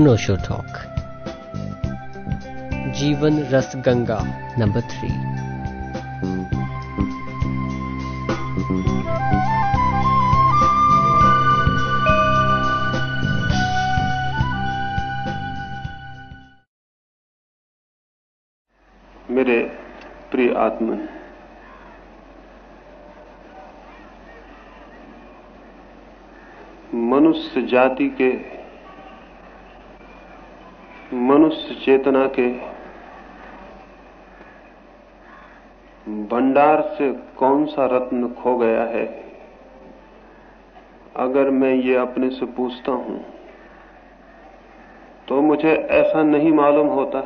अनोशो talk जीवन रस Ganga number three मेरे प्रिय आत्मन मनुष्य जाति के मनुष्य चेतना के भंडार से कौन सा रत्न खो गया है? अगर मैं ये अपने से पूछता हूँ तो मुझे ऐसा नहीं मालूम होता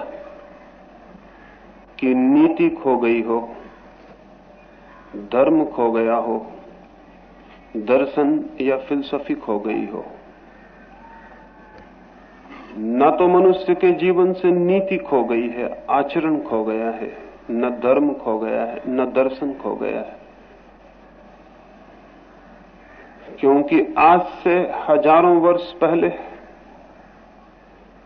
कि नीति खो गई हो, धर्म खो गया हो, दर्शन या फिलसफी खो गई हो। न तो मनुष्य के जीवन से नीति खो गई है, आचरण खो गया है, न धर्म खो गया है, न दर्शन खो गया है। क्योंकि आज से हज़ारों वर्ष पहले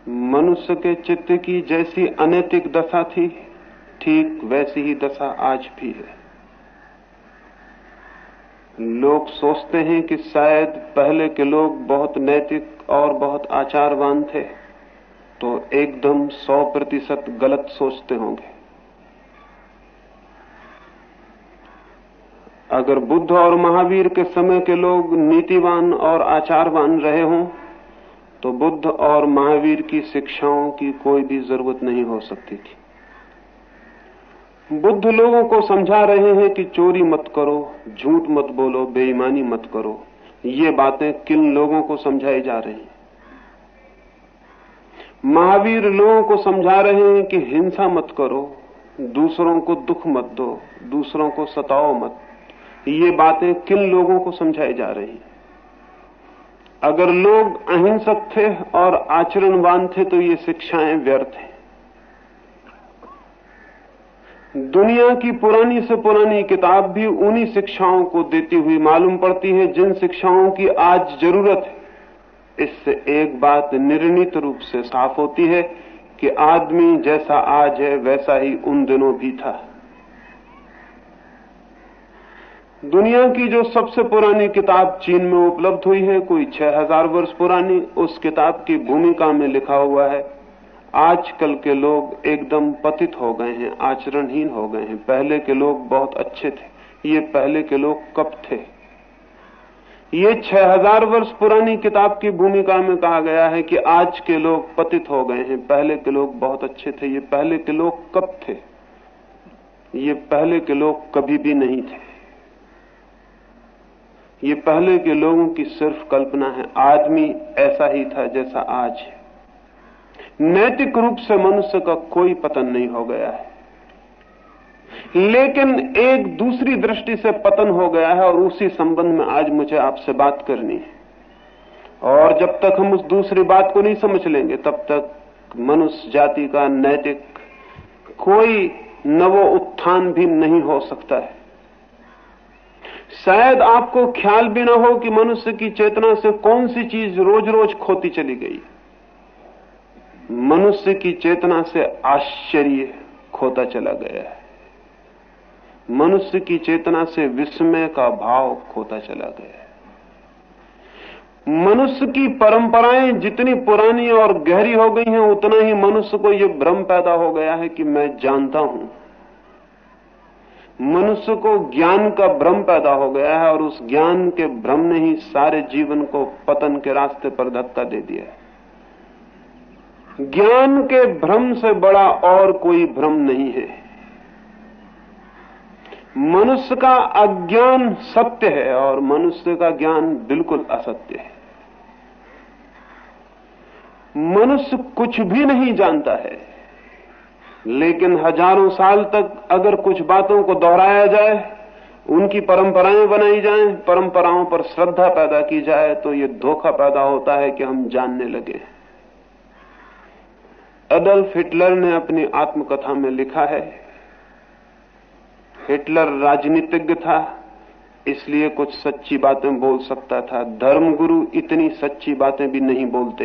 मनुष्य के चित्त की जैसी अनैतिक दशा थी, ठीक वैसी ही दशा आज भी है। लोग सोचते हैं कि शायद पहले के लोग बहुत नैतिक और बहुत आचारवान थे। तो एकदम सौ प्रतिशत गलत सोचते होंगे। अगर बुद्ध और महावीर के समय के लोग नीतिवान और आचारवान रहे हों तो बुद्ध और महावीर की शिक्षाओं की कोई भी ज़रूरत नहीं हो सकती थी। बुद्ध लोगों को समझा रहे हैं कि चोरी मत करो, झूठ मत बोलो, बेईमानी मत करो। ये बातें किन लोगों को समझाई जा रही हैं? महावीर लोगों को समझा रहे हैं कि हिंसा मत करो, दूसरों को दुख मत दो, दूसरों को सताओ मत। ये बातें किन लोगों को समझाई जा रही हैं? अगर लोग अहिंसक थे और आचरणवान थे तो ये शिक्षाएँ व्यर्थ हैं। दुनिया की पुरानी से पुरानी किताब भी उन्हीं शिक्षाओं को देती हुई मालूम पड़ती है जिन शिक्षाओं की आज ज़रूरत है। इससे एक बात निर्णित रूप से साफ़ होती है कि आदमी जैसा आज है, वैसा ही उन दिनों भी था। दुनिया की जो सबसे पुरानी किताब चीन में उपलब्ध हुई है, कोई छह हज़ार वर्ष पुरानी, उस किताब की भूमिका में लिखा हुआ है, आजकल के लोग एकदम पतित हो गए हैं, आचरणहीन हो गए हैं। पहले के लोग बहुत अच्छे थे, ये पहले के लोग कब थे? ये छह हज़ार वर्ष पुरानी किताब की भूमिका में कहा गया है कि आज के लोग पतित हो गए हैं। पहले के लोग बहुत अच्छे थे। ये पहले के लोग कब थे? ये पहले के लोग कभी भी नहीं थे। ये पहले के लोगों की सिर्फ़ कल्पना है। आदमी ऐसा ही था जैसा आज है। नैतिक रूप से मनुष्य का कोई पतन नहीं हो गया है। लेकिन एक दूसरी दृष्टि से पतन हो गया है और उसी संबंध में आज मुझे आपसे बात करनी है। और जब तक हम उस दूसरी बात को नहीं समझ लेंगे, तब तक मनुष्य जाति का नैतिक कोई नवो उत्थान भी नहीं हो सकता है। शायद आपको ख्याल भी ना हो कि मनुष्य की चेतना से कौन सी चीज़ रोज रोज खोती चली गई। मनुष्य की चेतना से आश्चर्य खोता चला गया है। मनुष्य की चेतना से विस्मय का भाव खोता चला गया मनुष्य की परंपराएँ जितनी पुरानी और गहरी हो गई हैं, उतना ही मनुष्य को यह भ्रम पैदा हो गया है कि मैं जानता हूँ। मनुष्य को ज्ञान का भ्रम पैदा हो गया है और उस ज्ञान के भ्रम ने ही सारे जीवन को पतन के रास्ते पर धक्का दे दिया है। ज्ञान के भ्रम से बड़ा और कोई भ्रम नहीं है। मनुष्य का अज्ञान सत्य है और मनुष्य का ज्ञान बिल्कुल असत्य है। मनुष्य कुछ भी नहीं जानता है लेकिन हज़ारों साल तक अगर कुछ बातों को दोहराया जाए उनकी परंपराएँ बनाई जाएँ, परंपराओं पर श्रद्धा पैदा की जाए तो ये धोखा पैदा होता है कि हम जानने लगे एडल्फ हिटलर ने अपनी आत्मकथा में लिखा है हिटलर राजनीतिज्ञ था, इसलिए कुछ सच्ची बातें बोल सकता था। धर्मगुरु इतनी सच्ची बातें भी नहीं बोलते।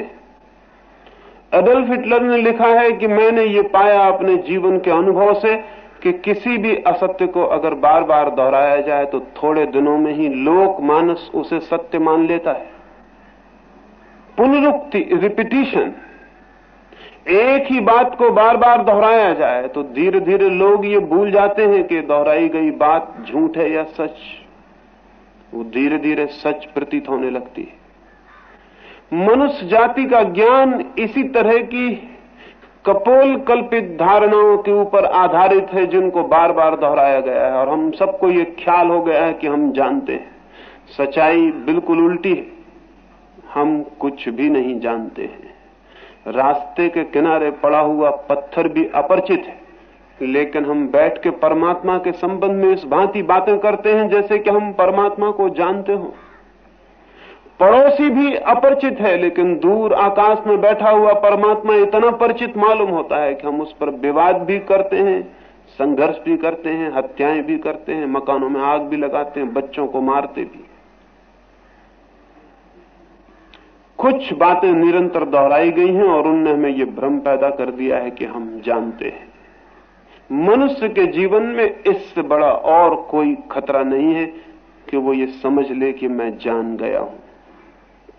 एडल्फ हिटलर ने लिखा है कि मैंने ये पाया अपने जीवन के अनुभव से कि किसी भी असत्य को अगर बार बार दोहराया जाए तो थोड़े दिनों में ही लोक मानस उसे सत्य मान लेता है। पुनरुक्ति रिपीटिशन एक ही बात को बार बार दोहराया जाए तो धीरे धीरे लोग ये भूल जाते हैं कि दोहराई गई बात झूठ है या सच। वो धीरे धीरे सच प्रतीत होने लगती है। मनुष्य जाति का ज्ञान इसी तरह की कपोल कल्पित धारणाओं के ऊपर आधारित है, जिनको बार बार दोहराया गया है, और हम सबको ये ख्याल हो गया है कि हम जानते हैं। सच्चाई बिल्कुल उल्टी है। हम कुछ भी नहीं जानते हैं। रास्ते के किनारे पड़ा हुआ पत्थर भी अपरिचित है। लेकिन हम बैठ के परमात्मा के संबंध में इस भांति बातें करते हैं जैसे कि हम परमात्मा को जानते हो। पड़ोसी भी अपरिचित है, लेकिन दूर आकाश में बैठा हुआ परमात्मा इतना परिचित मालूम होता है कि हम उस पर विवाद भी करते हैं, संघर्ष भी करते हैं, हत्याएँ भी करते हैं, मकानों में आग भी लगाते हैं, बच्चों को मारते भी। कुछ बातें निरंतर दोहराई गई हैं और उनने हमें यह भ्रम पैदा कर दिया है कि हम जानते हैं। मनुष्य के जीवन में इससे बड़ा और कोई खतरा नहीं है कि वो ये समझ ले कि मैं जान गया हूँ।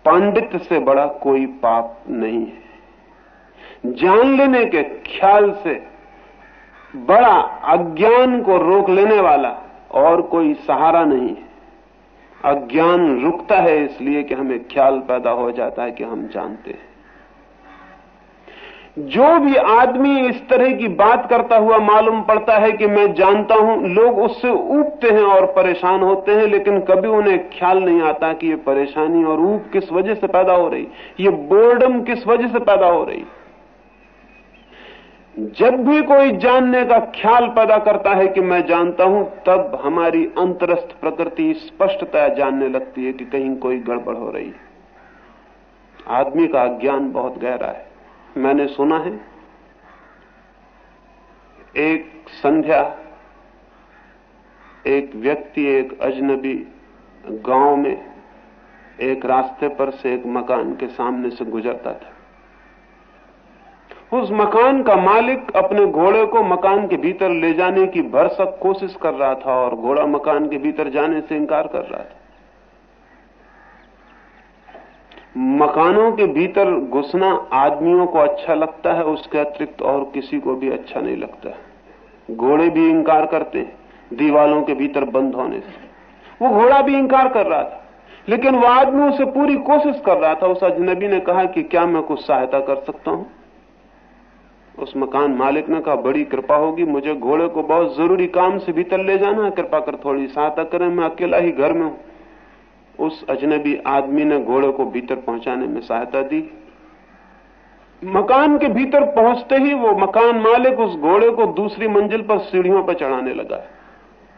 पांडित्य से बड़ा कोई पाप नहीं है। जान लेने के ख्याल से बड़ा अज्ञान को रोक लेने वाला और कोई सहारा नहीं है। अज्ञान रुकता है इसलिए कि हमें ख्याल पैदा हो जाता है कि हम जानते हैं। जो भी आदमी इस तरह की बात करता हुआ मालूम पड़ता है कि मैं जानता हूँ, लोग उससे ऊबते हैं और परेशान होते हैं, लेकिन कभी उन्हें ख्याल नहीं आता कि ये परेशानी और ऊब किस वजह से पैदा हो रही, ये बोर्डम किस वजह से पैदा हो रही। जब भी कोई जानने का ख्याल पैदा करता है कि मैं जानता हूँ, तब हमारी अंतरस्थ प्रकृति स्पष्टतया जानने लगती है कि कहीं कोई गड़बड़ हो रही है। आदमी का ज्ञान बहुत गहरा है। मैंने सुना है, एक संध्या, एक व्यक्ति, एक अजनबी गाँव में एक रास्ते पर से एक मकान के सामने से गुजरता था। उस मकान का मालिक अपने घोड़े को मकान के भीतर ले जाने की भरसक कोशिश कर रहा था और घोड़ा मकान के भीतर जाने से इंकार कर रहा था। मकानों के भीतर घुसना आदमियों को अच्छा लगता है, उसके अतिरिक्त और किसी को भी अच्छा नहीं लगता घोड़े भी इंकार करते हैं, दीवालों के भीतर बंद होने से। वो घोड़ा भी इंकार कर रहा था, लेकिन वो आदमी उसे पूरी कोशिश कर रहा था। उस अजनबी ने कहा कि क्या मैं कुछ सहायता कर सकता हूँ? उस मकान मालिक ने कहा, बड़ी कृपा होगी, मुझे घोड़े को बहुत ज़रूरी काम से भीतर ले जाना है, कृपा कर थोड़ी सहायता करें, मैं अकेला ही घर में हूँ। उस अजनबी आदमी ने घोड़े को भीतर पहुँचाने में सहायता दी। मकान के भीतर पहुँचते ही वो मकान मालिक उस घोड़े को दूसरी मंजिल पर सीढ़ियों पर चढ़ाने लगा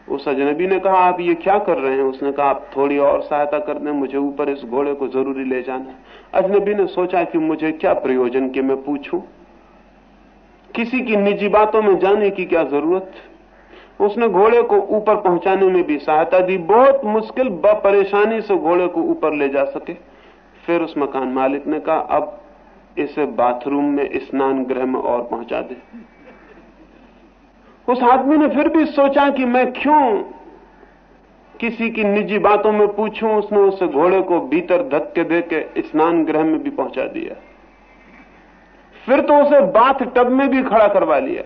उस अजनबी ने कहा, आप ये क्या कर रहे हैं? उसने कहा, आप थोड़ी और सहायता कर दें, मुझे ऊपर इस घोड़े को ज़रूरी ले जाना अजनबी ने सोचा कि मुझे क्या प्रयोजन कि मैं पूछूँ। किसी की निजी बातों में जाने की क्या ज़रूरत? उसने घोड़े को ऊपर पहुँचाने में भी सहायता दी। बहुत मुश्किल ब परेशानी से घोड़े को ऊपर ले जा सके। फिर उस मकान मालिक ने कहा, अब इसे बाथरूम में स्नान गृह में और पहुँचा दे। उस आदमी ने फिर भी सोचा कि मैं क्यों किसी की निजी बातों में पूछूँ। उसने उस घोड़े को भीतर धक्के दे के स्नान गृह में भी पहुँचा दिया। फिर तो उसे बाथ टब में भी खड़ा करवा लिया।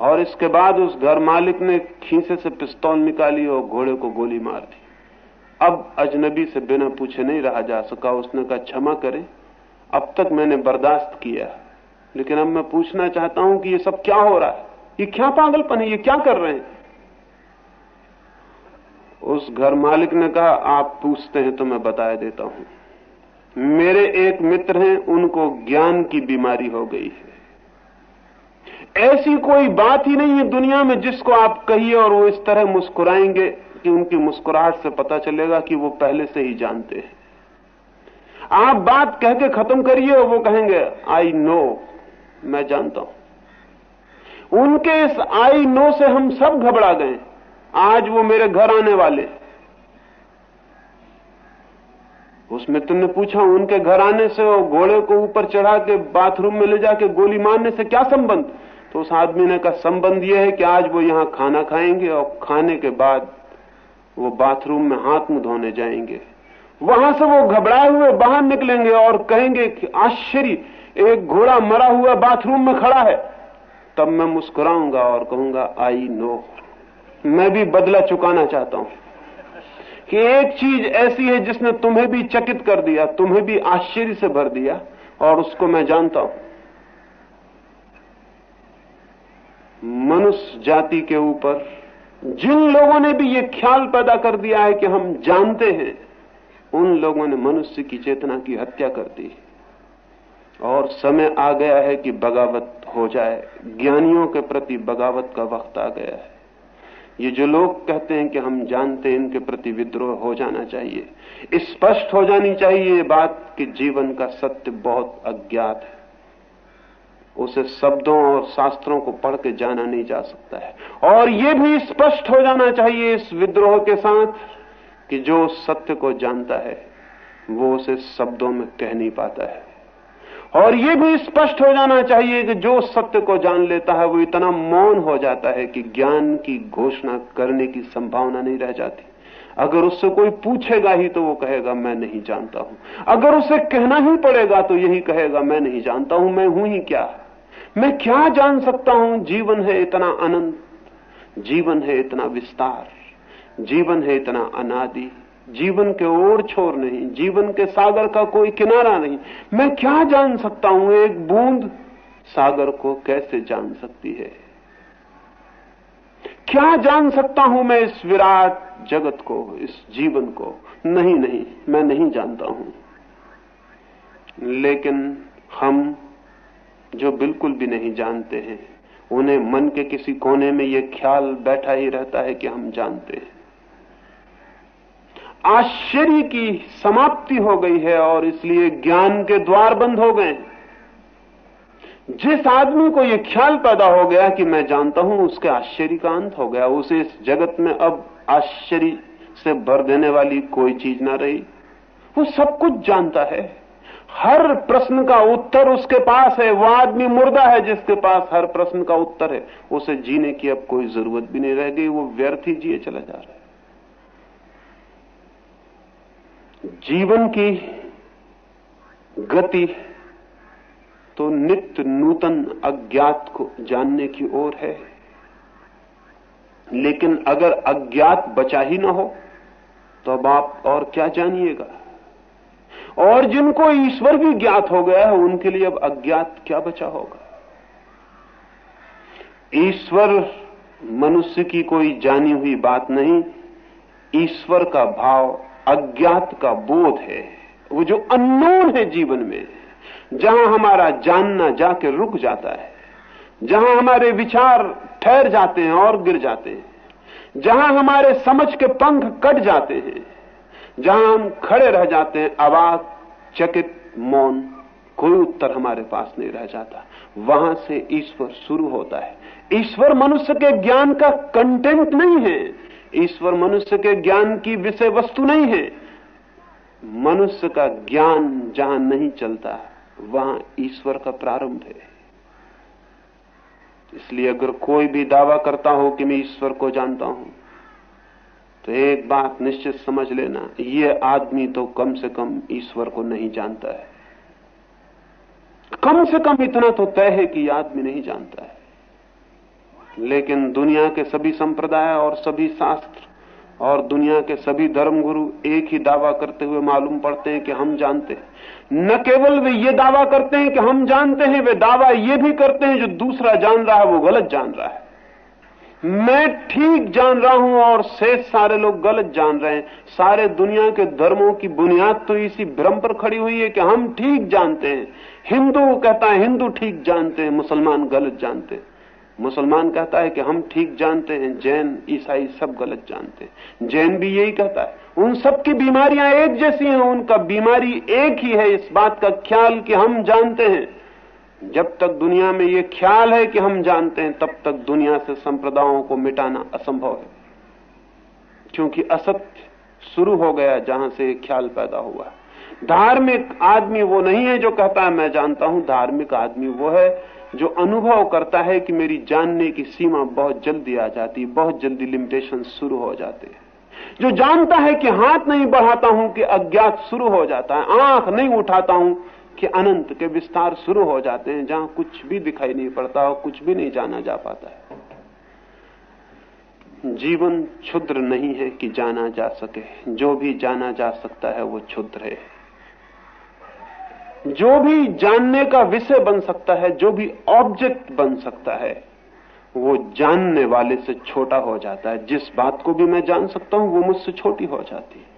और इसके बाद उस घर मालिक ने खीसे से पिस्तौल निकाली और घोड़े को गोली मार दी। अब अजनबी से बिना पूछे नहीं रहा जा सका। उसने कहा, क्षमा करें, अब तक मैंने बर्दाश्त किया लेकिन अब मैं पूछना चाहता हूँ कि ये सब क्या हो रहा है? ये क्या पागलपन है? ये क्या कर रहे हैं? उस घर मालिक ने कहा, आप पूछते हैं तो मैं बताया देता हूँ। मेरे एक मित्र हैं, उनको ज्ञान की बीमारी हो गई है। ऐसी कोई बात ही नहीं है दुनिया में जिसको आप कहिए और वो इस तरह मुस्कुराएँगे कि उनकी मुस्कुराहट से पता चलेगा कि वो पहले से ही जानते हैं। आप बात कह के खत्म करिए और वो कहेंगे आई नो मैं जानता हूँ। उनके इस आई नो से हम सब घबरा गए आज वो मेरे घर आने वाले उस मित्र ने पूछा, उनके घर आने से और घोड़े को ऊपर चढ़ा के बाथरूम में ले जाके गोली मारने से क्या संबंध? तो उस आदमी ने कहा, संबंध यह है कि आज वो यहाँ खाना खाएँगे और खाने के बाद वो बाथरूम में हाथ मुँह धोने जाएँगे। वहाँ से वो घबराए हुए बाहर निकलेंगे और कहेंगे कि, आश्चर्य, एक घोड़ा मरा हुआ बाथरूम में खड़ा है। तब मैं मुस्कुराऊँगा और कहूँगा, आई नो मैं भी बदला चुकाना चाहता हूँ। कि एक चीज़ ऐसी है जिसने तुम्हें भी चकित कर दिया, तुम्हें भी आश्चर्य से भर दिया, और उसको मैं जानता हूँ। मनुष्य जाति के ऊपर जिन लोगों ने भी ये ख्याल पैदा कर दिया है कि हम जानते हैं, उन लोगों ने मनुष्य की चेतना की हत्या कर दी। और समय आ गया है कि बगावत हो जाए, ज्ञानियों के प्रति बगावत का वक्त आ गया है। ये जो लोग कहते हैं कि हम जानते हैं, इनके प्रति विद्रोह हो जाना चाहिए। स्पष्ट हो जानी चाहिए ये बात कि जीवन का सत्य बहुत अज्ञात है। उसे शब्दों और शास्त्रों को पढ़ के जाना नहीं जा सकता है। और ये भी स्पष्ट हो जाना चाहिए इस विद्रोह के साथ कि जो सत्य को जानता है, वो उसे शब्दों में कह नहीं पाता है। और ये भी स्पष्ट हो जाना चाहिए कि जो सत्य को जान लेता है, वो इतना मौन हो जाता है कि ज्ञान की घोषणा करने की संभावना नहीं रह जाती। अगर उससे कोई पूछेगा ही तो वो कहेगा, मैं नहीं जानता हूँ। अगर उसे कहना ही पड़ेगा तो यही कहेगा, मैं नहीं जानता हूँ, मैं हूँ ही क्या मैं क्या जान सकता हूँ? जीवन है इतना अनंत, जीवन है इतना विस्तार, जीवन है इतना अनादि। जीवन के ओर छोर नहीं, जीवन के सागर का कोई किनारा नहीं। मैं क्या जान सकता हूँ, एक बूंद सागर को कैसे जान सकती है? क्या जान सकता हूँ मैं इस विराट जगत को, इस जीवन को? नहीं नहीं, मैं नहीं जानता हूँ। लेकिन हम जो बिल्कुल भी नहीं जानते हैं, उन्हें मन के किसी कोने में यह ख्याल बैठा ही रहता है कि हम जानते हैं। आश्चर्य की समाप्ति हो गई है और इसलिए ज्ञान के द्वार बंद हो गए जिस आदमी को यह ख्याल पैदा हो गया कि मैं जानता हूँ, उसके आश्चर्य का अंत हो गया। उसे इस जगत में अब आश्चर्य से भर देने वाली कोई चीज़ ना रही। वो सब कुछ जानता है। हर प्रश्न का उत्तर उसके पास है। वह आदमी मुर्दा है जिसके पास हर प्रश्न का उत्तर है। उसे जीने की अब कोई ज़रूरत भी नहीं रह गई। वो व्यर्थ ही जिए चला जा रहा है। जीवन की गति तो नित्य नूतन अज्ञात को जानने की ओर है। लेकिन अगर अज्ञात बचा ही ना हो तो अब आप और क्या जानिएगा? और जिनको ईश्वर भी ज्ञात हो गया है, उनके लिए अब अज्ञात क्या बचा होगा? ईश्वर मनुष्य की कोई जानी हुई बात नहीं, ईश्वर का भाव अज्ञात का बोध है, वो जो अननोन है जीवन में, जहाँ हमारा जानना जाके रुक जाता है, जहाँ हमारे विचार ठहर जाते हैं और गिर जाते हैं, जहाँ हमारे समझ के पंख कट जाते हैं, जहाँ हम खड़े रह जाते हैं, आवाज़, चकित, मौन, कोई उत्तर हमारे पास नहीं रह जाता। वहाँ से ईश्वर शुरू होता है। ईश्वर मनुष्य के ज्ञान का कंटेंट नहीं है। ईश्वर मनुष्य के ज्ञान की विषय वस्तु नहीं है। मनुष्य का ज्ञान जहाँ नहीं चलता, वहाँ ईश्वर का प्रारंभ है। इसलिए अगर कोई भी दावा करता हो कि मैं ईश्वर को जानता हूँ तो एक बात निश्चित समझ लेना, ये आदमी तो कम से कम ईश्वर को नहीं जानता है। कम से कम इतना तो तय है कि आदमी नहीं जानता है। लेकिन दुनिया के सभी संप्रदाय और सभी शास्त्र और दुनिया के सभी धर्मगुरु एक ही दावा करते हुए मालूम पड़ते हैं कि हम जानते हैं। न केवल वे ये दावा करते हैं कि हम जानते हैं, वे दावा ये भी करते हैं, जो दूसरा जान रहा है, वो गलत जान रहा है। मैं ठीक जान रहा हूँ और शेष सारे लोग गलत जान रहे हैं। सारे दुनिया के धर्मों की बुनियाद तो इसी भ्रम पर खड़ी हुई है कि हम ठीक जानते हैं। हिंदू कहता है, हिंदू ठीक जानते हैं, मुसलमान गलत जानते हैं। मुसलमान कहता है कि हम ठीक जानते हैं, जैन, ईसाई सब गलत जानते हैं। जैन भी यही कहता है, उन सब की बीमारियाँ एक जैसी हैं, उनका बीमारी एक ही है। इस बात का ख्याल कि हम जानते हैं। जब तक दुनिया में ये ख्याल है कि हम जानते हैं, तब तक दुनिया से संप्रदायों को मिटाना असंभव है। क्योंकि असत्य शुरू हो गया जहाँ से ख्याल पैदा हुआ धार्मिक आदमी वो नहीं है जो कहता है, मैं जानता हूँ, धार्मिक आदमी वो है जो अनुभव करता है कि मेरी जानने की सीमा बहुत जल्दी आ जाती, बहुत जल्दी लिमिटेशन शुरू हो जाते हैं। जो जानता है कि हाथ नहीं बढ़ाता हूँ, कि अज्ञात शुरू हो जाता है, आँख नहीं उठाता हूँ, कि अनंत के विस्तार शुरू हो जाते हैं, जहाँ कुछ भी दिखाई नहीं पड़ता और कुछ भी नहीं जाना जा पाता है। जीवन क्षुद्र नहीं है कि जाना जा सके, जो भी जाना जा सकता है वो क्षुद्र है। जो भी जानने का विषय बन सकता है, जो भी ऑब्जेक्ट बन सकता है, वो जानने वाले से छोटा हो जाता है। जिस बात को भी मैं जान सकता हूँ, वो मुझसे छोटी हो जाती है।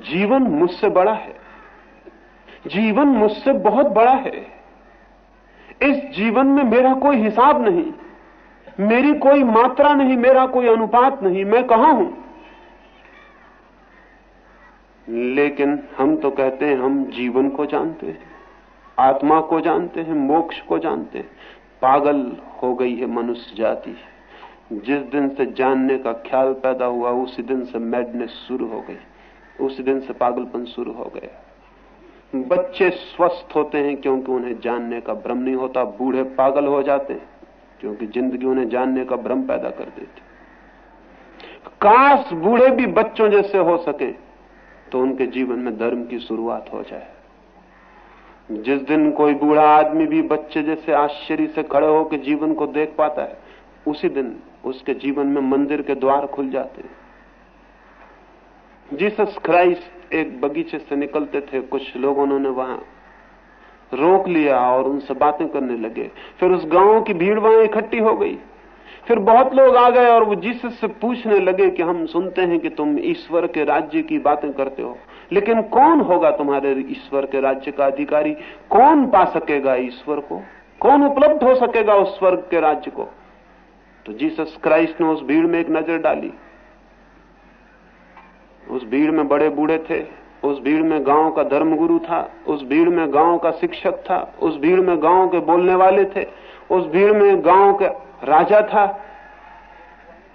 जीवन मुझसे बड़ा है। जीवन मुझसे बहुत बड़ा है। इस जीवन में मेरा कोई हिसाब नहीं। मेरी कोई मात्रा नहीं, मेरा कोई अनुपात नहीं। मैं कहा हूँ? लेकिन हम तो कहते हैं, हम जीवन को जानते हैं, आत्मा को जानते हैं, मोक्ष को जानते हैं। पागल हो गई है मनुष्य जाति। जिस दिन से जानने का ख्याल पैदा हुआ, उसी दिन से मैडनेस शुरू हो गई। उसी दिन से पागलपन शुरू हो गया। बच्चे स्वस्थ होते हैं क्योंकि उन्हें जानने का भ्रम नहीं होता, बूढ़े पागल हो जाते हैं क्योंकि ज़िंदगी उन्हें जानने का भ्रम पैदा कर देती। काश बूढ़े भी बच्चों जैसे हो सके। तो उनके जीवन में धर्म की शुरुआत हो जाए। जिस दिन कोई बूढ़ा आदमी भी बच्चे जैसे आश्चर्य से खड़े होकर जीवन को देख पाता है, उसी दिन उसके जीवन में मंदिर के द्वार खुल जाते हैं। जीसस क्राइस्ट एक बगीचे से निकलते थे, कुछ लोग उन्होंने वहाँ रोक लिया और उनसे बातें करने लगे। फिर उस गाँव की भीड़ वहाँ इकट्ठी हो गई। फिर बहुत लोग आ गए और वो जीसस से पूछने लगे कि हम सुनते हैं कि तुम ईश्वर के राज्य की बातें करते हो। लेकिन कौन होगा तुम्हारे ईश्वर के राज्य का अधिकारी? कौन पा सकेगा ईश्वर को? कौन उपलब्ध हो सकेगा उस स्वर्ग के राज्य को? तो जीसस क्राइस्ट ने उस भीड़ में एक नज़र डाली। उस भीड़ में बड़े बूढ़े थे। उस भीड़ में गाँव का धर्मगुरु था। उस भीड़ में गाँव का शिक्षक था। उस भीड़ में गाँव के बोलने वाले थे। उस भीड़ में गाँव के राजा था,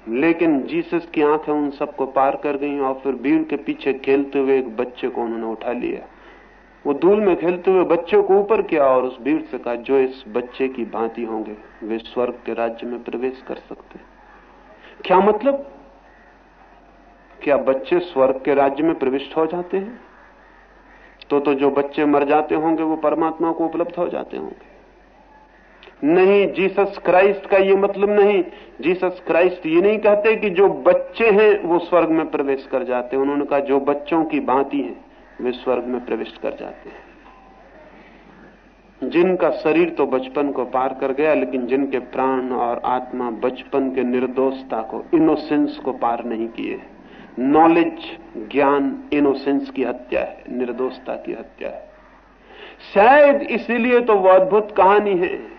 लेकिन जीसस की आँखें उन सबको पार कर गई और फिर भीड़ के पीछे खेलते हुए एक बच्चे को उन्होंने उठा लिया। वो धूल में खेलते हुए बच्चे को ऊपर किया और उस भीड़ से कहा, जो इस बच्चे की भांति होंगे, वे स्वर्ग के राज्य में प्रवेश कर सकते क्या मतलब? क्या बच्चे स्वर्ग के राज्य में प्रविष्ट हो जाते हैं? तो तो जो बच्चे मर जाते होंगे, वो परमात्मा को उपलब्ध हो जाते होंगे। नहीं जीसस क्राइस्ट का ये मतलब नहीं। जीसस क्राइस्ट ये नहीं कहते कि जो बच्चे हैं, वो स्वर्ग में प्रवेश कर जाते हैं। उन्होंने कहा, जो बच्चों की भांति हैं, वे स्वर्ग में प्रवेश कर जाते हैं। जिनका शरीर तो बचपन को पार कर गया, लेकिन जिनके प्राण और आत्मा बचपन के निर्दोषता को इनोसेंस को पार नहीं किए नॉलेज ज्ञान इनोसेंस की हत्या है, निर्दोषता की हत्या है। शायद इसीलिए तो वो अद्भुत कहानी है।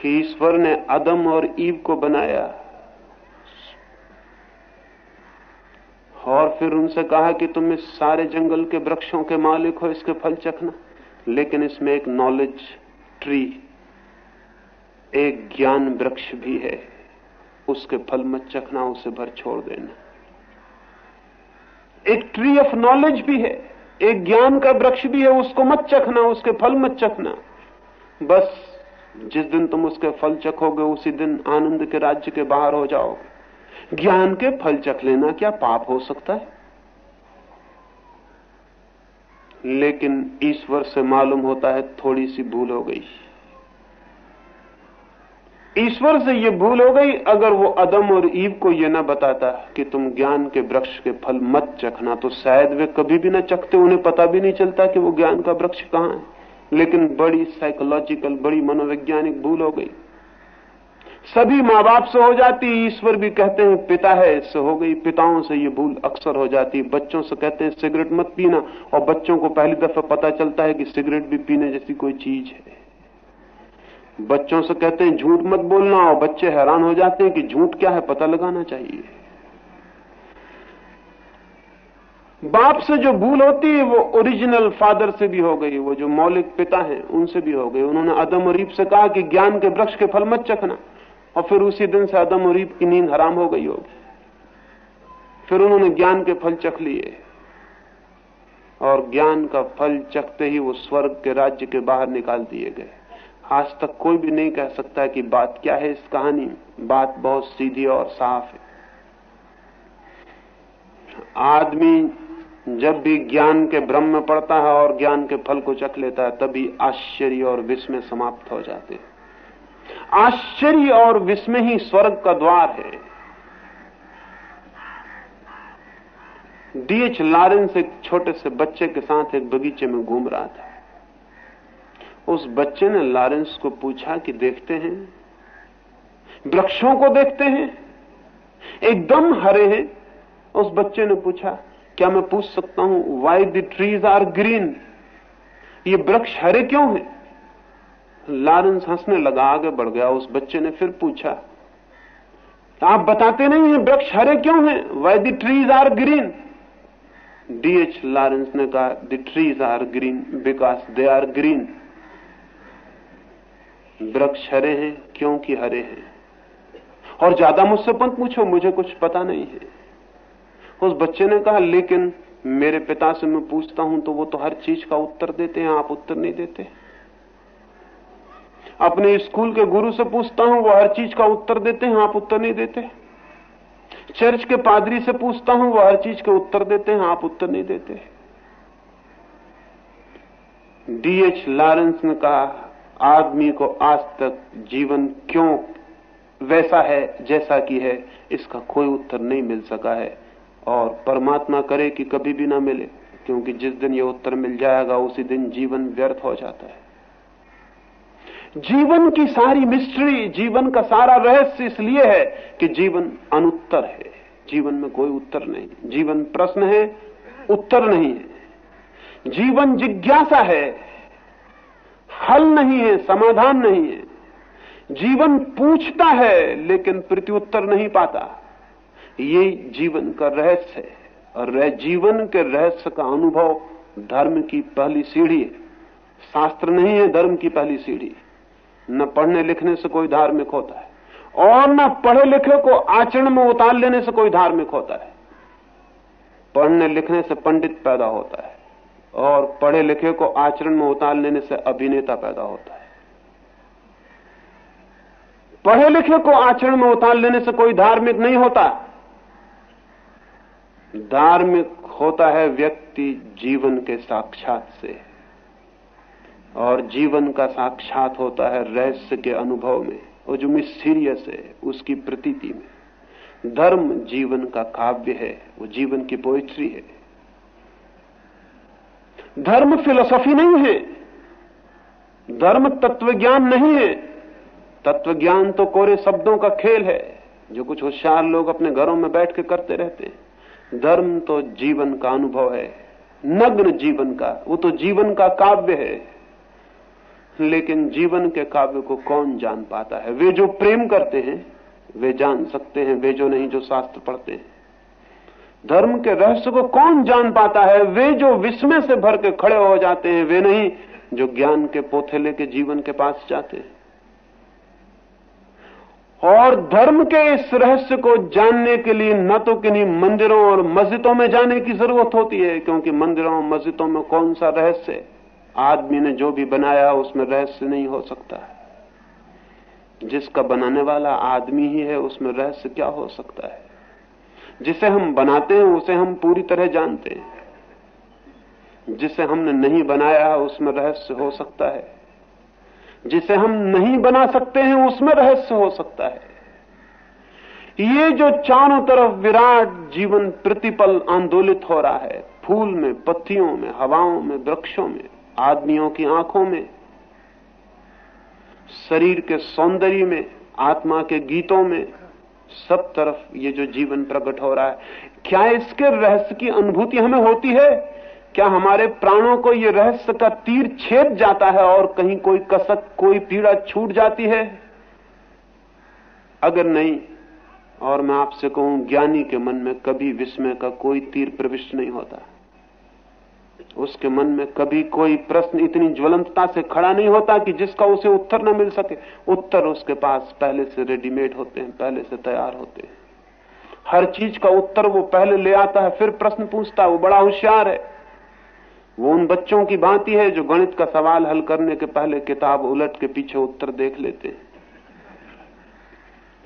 कि ईश्वर ने अदम और ईव को बनाया। और फिर उनसे कहा कि तुम इस सारे जंगल के वृक्षों के मालिक हो, इसके फल चखना। लेकिन इसमें एक नॉलेज ट्री एक ज्ञान वृक्ष भी है। उसके फल मत चखना, उसे भर छोड़ देना। एक ट्री ऑफ़ नॉलेज भी है, एक ज्ञान का वृक्ष भी है, उसको मत चखना, उसके फल मत चखना। बस जिस दिन तुम उसके फल चखोगे, उसी दिन आनंद के राज्य के बाहर हो जाओगे। ज्ञान के फल चख लेना क्या पाप हो सकता है? लेकिन ईश्वर से मालूम होता है थोड़ी सी भूल हो गई। ईश्वर से यह भूल हो गई, अगर वो अदम और ईव को यह ना बताता कि तुम ज्ञान के वृक्ष के फल मत चखना तो शायद वे कभी भी ना चखते, उन्हें पता भी नहीं चलता कि वो ज्ञान का वृक्ष कहाँ है। लेकिन बड़ी साइकोलॉजिकल बड़ी मनोवैज्ञानिक भूल हो गई। सभी माँ बाप से हो जाती, ईश्वर भी कहते हैं, पिता है इससे हो गई। पिताओं से ये भूल अक्सर हो जाती। बच्चों से कहते हैं, सिगरेट मत पीना। और बच्चों को पहली दफ़ा पता चलता है कि सिगरेट भी पीने जैसी कोई चीज़ है। बच्चों से कहते हैं, झूठ मत बोलना। और बच्चे हैरान हो जाते हैं कि झूठ क्या है, पता लगाना चाहिए। बाप से जो भूल होती है, वो ओरिजिनल फादर से भी हो गई, वो जो मौलिक पिता हैं, उनसे भी हो गई। उन्होंने अदम और से कहा कि ज्ञान के वृक्ष के फल मत चखना। और फिर उसी दिन से अदम और की नींद हराम हो गई होगी। फिर उन्होंने ज्ञान के फल चख लिए। और ज्ञान का फल चखते ही वो स्वर्ग के राज्य के बाहर निकाल दिए गए। आज तक कोई भी नहीं कह सकता कि बात क्या है इस कहानी बात बहुत सीधी और साफ़ है। आदमी जब भी ज्ञान के भ्रम में पड़ता है और ज्ञान के फल को चख लेता है, तभी आश्चर्य और विस्मय समाप्त हो जाते हैं। आश्चर्य और विस्मय ही स्वर्ग का द्वार है। डीएच लॉरेंस एक छोटे से बच्चे के साथ एक बगीचे में घूम रहा था। उस बच्चे ने लॉरेंस को पूछा कि देखते हैं? वृक्षों को देखते हैं? एकदम हरे हैं? उस बच्चे ने पूछा क्या मैं पूछ सकता हूँ why the trees are green ये वृक्ष हरे क्यों हैं? लॉरेंस हंसने लगा, आगे बढ़ गया, उस बच्चे ने फिर पूछा, आप बताते नहीं हैं वृक्ष हरे क्यों हैं? Why the trees are green DH Lawrence ने कहा the trees are green because they are green वृक्ष हरे हैं क्योंकि हरे हैं? और ज़्यादा मुझसे पंत पूछो, मुझे कुछ पता नहीं है। उस बच्चे ने कहा, लेकिन मेरे पिता से मैं पूछता हूँ तो वो तो हर चीज़ का उत्तर देते हैं, आप उत्तर नहीं देते। अपने स्कूल के गुरु से पूछता हूँ, वो हर चीज़ का उत्तर देते हैं, आप उत्तर नहीं देते। चर्च के पादरी से पूछता हूँ, वो हर चीज़ के उत्तर देते हैं, आप उत्तर नहीं देते। डीएच लॉरेंस ने कहा, आदमी को आज तक जीवन क्यों वैसा है, जैसा कि है, इसका कोई उत्तर नहीं मिल सका है। और परमात्मा करे कि कभी भी ना मिले, क्योंकि जिस दिन ये उत्तर मिल जाएगा, उसी दिन जीवन व्यर्थ हो जाता है। जीवन की सारी मिस्ट्री, जीवन का सारा रहस्य इसलिए है कि जीवन अनुत्तर है। जीवन में कोई उत्तर नहीं। जीवन प्रश्न है, उत्तर नहीं है। जीवन जिज्ञासा है, हल नहीं है, समाधान नहीं है। जीवन पूछता है, लेकिन प्रत्युत्तर नहीं पाता। ये जीवन का रहस्य है। और रह, जीवन के रहस्य का अनुभव धर्म की पहली सीढ़ी है। शास्त्र नहीं है धर्म की पहली सीढ़ी। न पढ़ने लिखने से कोई धार्मिक होता है। और न पढ़े लिखे को आचरण में उतार लेने से कोई धार्मिक होता है। पढ़ने लिखने से पंडित पैदा होता है। और पढ़े लिखे को आचरण में उतार लेने से अभिनेता पैदा होता है। पढ़े लिखे को आचरण में उतार लेने से कोई धार्मिक नहीं होता। धार्मिक होता है व्यक्ति जीवन के साक्षात से। और जीवन का साक्षात होता है रहस्य के अनुभव में और जो मिस्टीरियस है, उसकी प्रतीति में। धर्म जीवन का काव्य है, वो जीवन की पोइट्री है। धर्म फिलोसॉफी नहीं है। धर्म तत्वज्ञान नहीं है। तत्वज्ञान तो कोरे शब्दों का खेल है, जो कुछ होशियार लोग अपने घरों में बैठ के करते रहते हैं। धर्म तो जीवन का अनुभव है, नग्न जीवन का, वो तो जीवन का काव्य है। लेकिन जीवन के काव्य को कौन जान पाता है? वे जो प्रेम करते हैं, वे जान सकते हैं, वे जो नहीं, जो शास्त्र पढ़ते हैं। धर्म के रहस्य को कौन जान पाता है? वे जो विस्मय से भर के खड़े हो जाते हैं, वे नहीं, जो ज्ञान के पोथे लेके जीवन के पास जाते हैं। और धर्म के इस रहस्य को जानने के लिए न तो किन्हीं मंदिरों और मस्जिदों में जाने की ज़रूरत होती है, क्योंकि मंदिरों और मस्जिदों में कौन सा रहस्य आदमी ने जो भी बनाया, उसमें रहस्य नहीं हो सकता। है जिसका बनाने वाला आदमी ही है, उसमें रहस्य क्या हो सकता है? जिसे हम बनाते हैं, उसे हम पूरी तरह जानते हैं। जिसे हमने नहीं बनाया, उसमें रहस्य हो सकता है। जिसे हम नहीं बना सकते हैं, उसमें रहस्य हो सकता है। ये जो चारों तरफ़ विराट जीवन प्रतिपल आंदोलित हो रहा है, फूल में, पत्तियों में, हवाओं में, वृक्षों में, आदमियों की आँखों में, शरीर के सौंदर्य में, आत्मा के गीतों में, सब तरफ़ ये जो जीवन प्रकट हो रहा है, क्या इसके रहस्य की अनुभूति हमें होती है? क्या हमारे प्राणों को ये रहस्य का तीर छेद जाता है और कहीं कोई कसक, कोई पीड़ा छूट जाती है? अगर नहीं, और मैं आपसे कहूँ, ज्ञानी के मन में कभी विस्मय का कोई तीर प्रविष्ट नहीं होता। उसके मन में कभी कोई प्रश्न इतनी ज्वलंतता से खड़ा नहीं होता कि जिसका उसे उत्तर न मिल सके। उत्तर उसके पास पहले से रेडीमेड होते हैं, पहले से तैयार होते हैं। हर चीज़ का उत्तर वो पहले ले आता है, फिर प्रश्न पूछता है, वो बड़ा होशियार है। वो उन बच्चों की भांति है जो गणित का सवाल हल करने के पहले किताब उलट के पीछे उत्तर देख लेते हैं।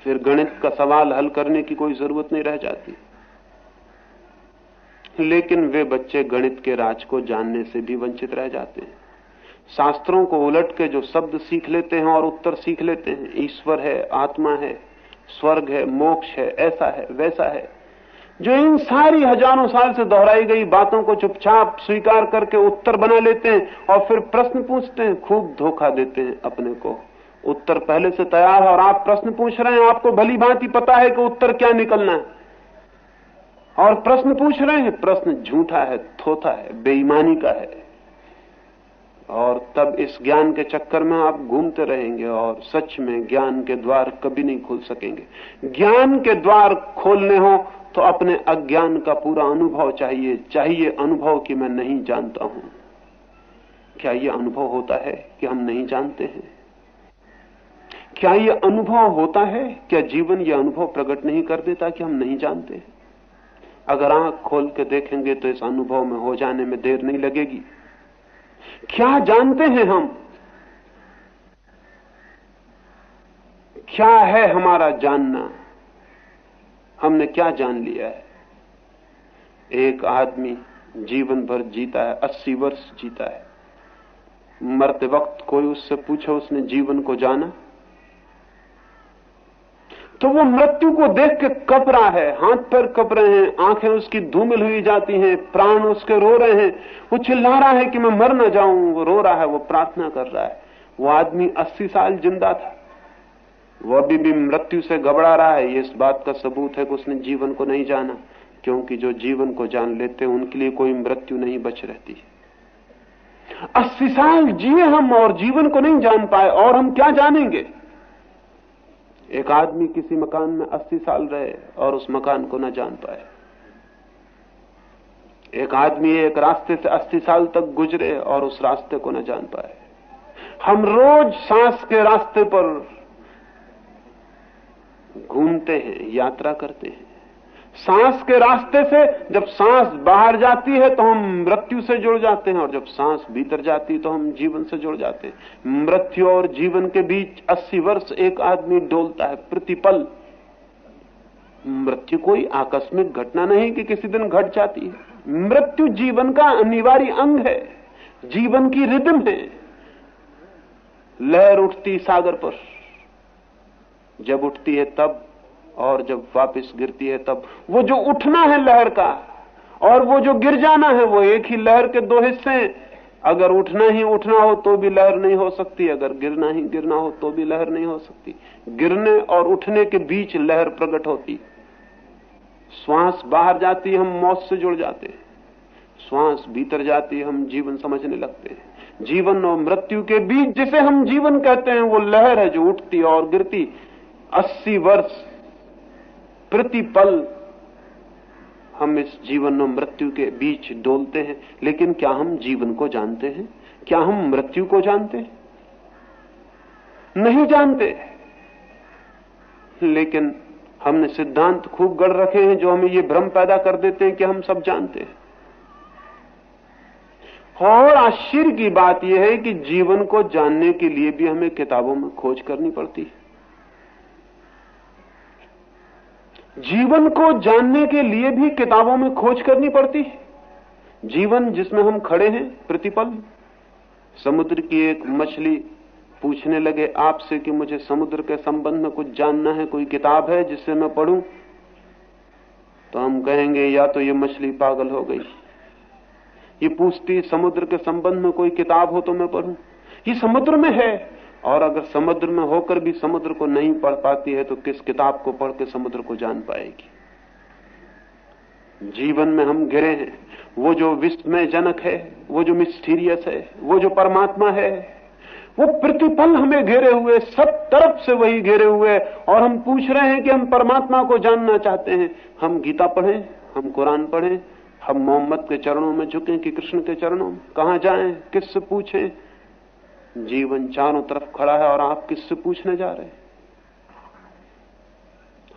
फिर गणित का सवाल हल करने की कोई ज़रूरत नहीं रह जाती। लेकिन वे बच्चे गणित के राज को जानने से भी वंचित रह जाते हैं। शास्त्रों को उलट के जो शब्द सीख लेते हैं और उत्तर सीख लेते हैं, ईश्वर है, आत्मा है, स्वर्ग है, मोक्ष है, ऐसा है, वैसा है। जो इन सारी हज़ारों साल से दोहराई गई बातों को चुपचाप स्वीकार करके उत्तर बना लेते हैं और फिर प्रश्न पूछते हैं, खूब धोखा देते हैं अपने को। उत्तर पहले से तैयार है और आप प्रश्न पूछ रहे हैं, आपको भली भांति पता है कि उत्तर क्या निकलना है। और प्रश्न पूछ रहे हैं, प्रश्न झूठा है, थोथा है, बेईमानी का है। और तब इस ज्ञान के चक्कर में आप घूमते रहेंगे और सच में ज्ञान के द्वार कभी नहीं खुल सकेंगे। ज्ञान के द्वार खोलने हो तो अपने अज्ञान का पूरा अनुभव चाहिए चाहिए अनुभव कि मैं नहीं जानता हूँ। क्या यह अनुभव होता है कि हम नहीं जानते हैं? क्या यह अनुभव होता है? क्या जीवन यह अनुभव प्रकट नहीं कर देता कि हम नहीं जानते अगर आँख खोल के देखेंगे तो इस अनुभव में हो जाने में देर नहीं लगेगी। क्या जानते हैं हम? क्या है हमारा जानना? हमने क्या जान लिया है? एक आदमी जीवन भर जीता है, अस्सी वर्ष जीता है। मरते वक्त कोई उससे पूछे, उसने जीवन को जाना? तो वो मृत्यु को देख के कप रहा है, हाथ पर कप रहे हैं, आँखें उसकी धूमिल हुई जाती हैं, प्राण उसके रो रहे हैं। वो चिल्ला रहा है कि मैं मर ना जाऊँ, वो रो रहा है, वो प्रार्थना कर रहा है। वो आदमी अस्सी साल ज़िंदा था। वो अभी भी मृत्यु से घबरा रहा है। ये इस बात का सबूत है कि उसने जीवन को नहीं जाना, क्योंकि जो जीवन को जान लेते हैं, उनके लिए कोई मृत्यु नहीं बच रहती है। अस्सी साल जिए हम और जीवन को नहीं जान पाए, और हम क्या जानेंगे? एक आदमी किसी मकान में 80 साल रहे और उस मकान को न जान पाए। एक आदमी एक रास्ते से 80 साल तक गुजरे और उस रास्ते को न जान पाए। हम रोज सांस के रास्ते पर घूमते हैं, यात्रा करते हैं। सांस के रास्ते से जब सांस बाहर जाती है तो हम मृत्यु से जुड़ जाते हैं, और जब सांस भीतर जाती है तो हम जीवन से जुड़ जाते हैं। मृत्यु और जीवन के बीच 80 वर्ष एक आदमी डोलता है, प्रतिपल। मृत्यु कोई आकस्मिक घटना नहीं कि किसी दिन घट जाती है। मृत्यु जीवन का अनिवार्य अंग है, जीवन की रिदम है। लहर उठती सागर पर जब उठती है तब, और जब वापस गिरती है तब। वो जो उठना है लहर का, और वो जो गिर जाना है, वो एक ही लहर के दो हिस्से हैं। अगर उठना ही उठना हो तो भी लहर नहीं हो सकती, अगर गिरना ही गिरना हो तो भी लहर नहीं हो सकती। गिरने और उठने के बीच लहर प्रकट होती। श्वास बाहर जाती, हम मौत से जुड़ जाते हैं। श्वास भीतर जाती, हम जीवन समझने लगते हैं। जीवन और मृत्यु के बीच जिसे हम जीवन कहते हैं, वो लहर है जो उठती और गिरती। अस्सी वर्ष प्रतिपल हम इस जीवन और मृत्यु के बीच डोलते हैं। लेकिन क्या हम जीवन को जानते हैं? क्या हम मृत्यु को जानते हैं? नहीं जानते। लेकिन हमने सिद्धांत खूब गढ़ रखे हैं जो हमें ये भ्रम पैदा कर देते हैं कि हम सब जानते हैं। और आश्चर्य की बात यह है कि जीवन को जानने के लिए भी हमें किताबों में खोज करनी पड़ती है। जीवन को जानने के लिए भी किताबों में खोज करनी पड़ती है। जीवन जिसमें हम खड़े हैं, प्रतिपल। समुद्र की एक मछली पूछने लगे आपसे कि मुझे समुद्र के संबंध में कुछ जानना है, कोई किताब है जिससे मैं पढ़ूं? तो हम कहेंगे, या तो ये मछली पागल हो गई। ये पूछती, समुद्र के संबंध में कोई किताब हो तो मैं पढ़ूं? ये समुद्र में है। और अगर समुद्र में होकर भी समुद्र को नहीं पढ़ पाती है तो किस किताब को पढ़ के समुद्र को जान पाएगी? जीवन में हम गिरे हैं। वो जो विस्मय जनक है, वो जो मिस्टीरियस है, वो जो परमात्मा है, वो प्रतिपल हमें घेरे हुए, सब तरफ़ से वही घेरे हुए। और हम पूछ रहे हैं कि हम परमात्मा को जानना चाहते हैं। हम गीता पढ़ें, हम कुरान पढ़ें, हम मोहम्मद के चरणों में झुकें कि कृष्ण के चरणों में? कहा जाएँ? किससे पूछें? जीवन चारों तरफ़ खड़ा है और आप किससे पूछने जा रहे हैं?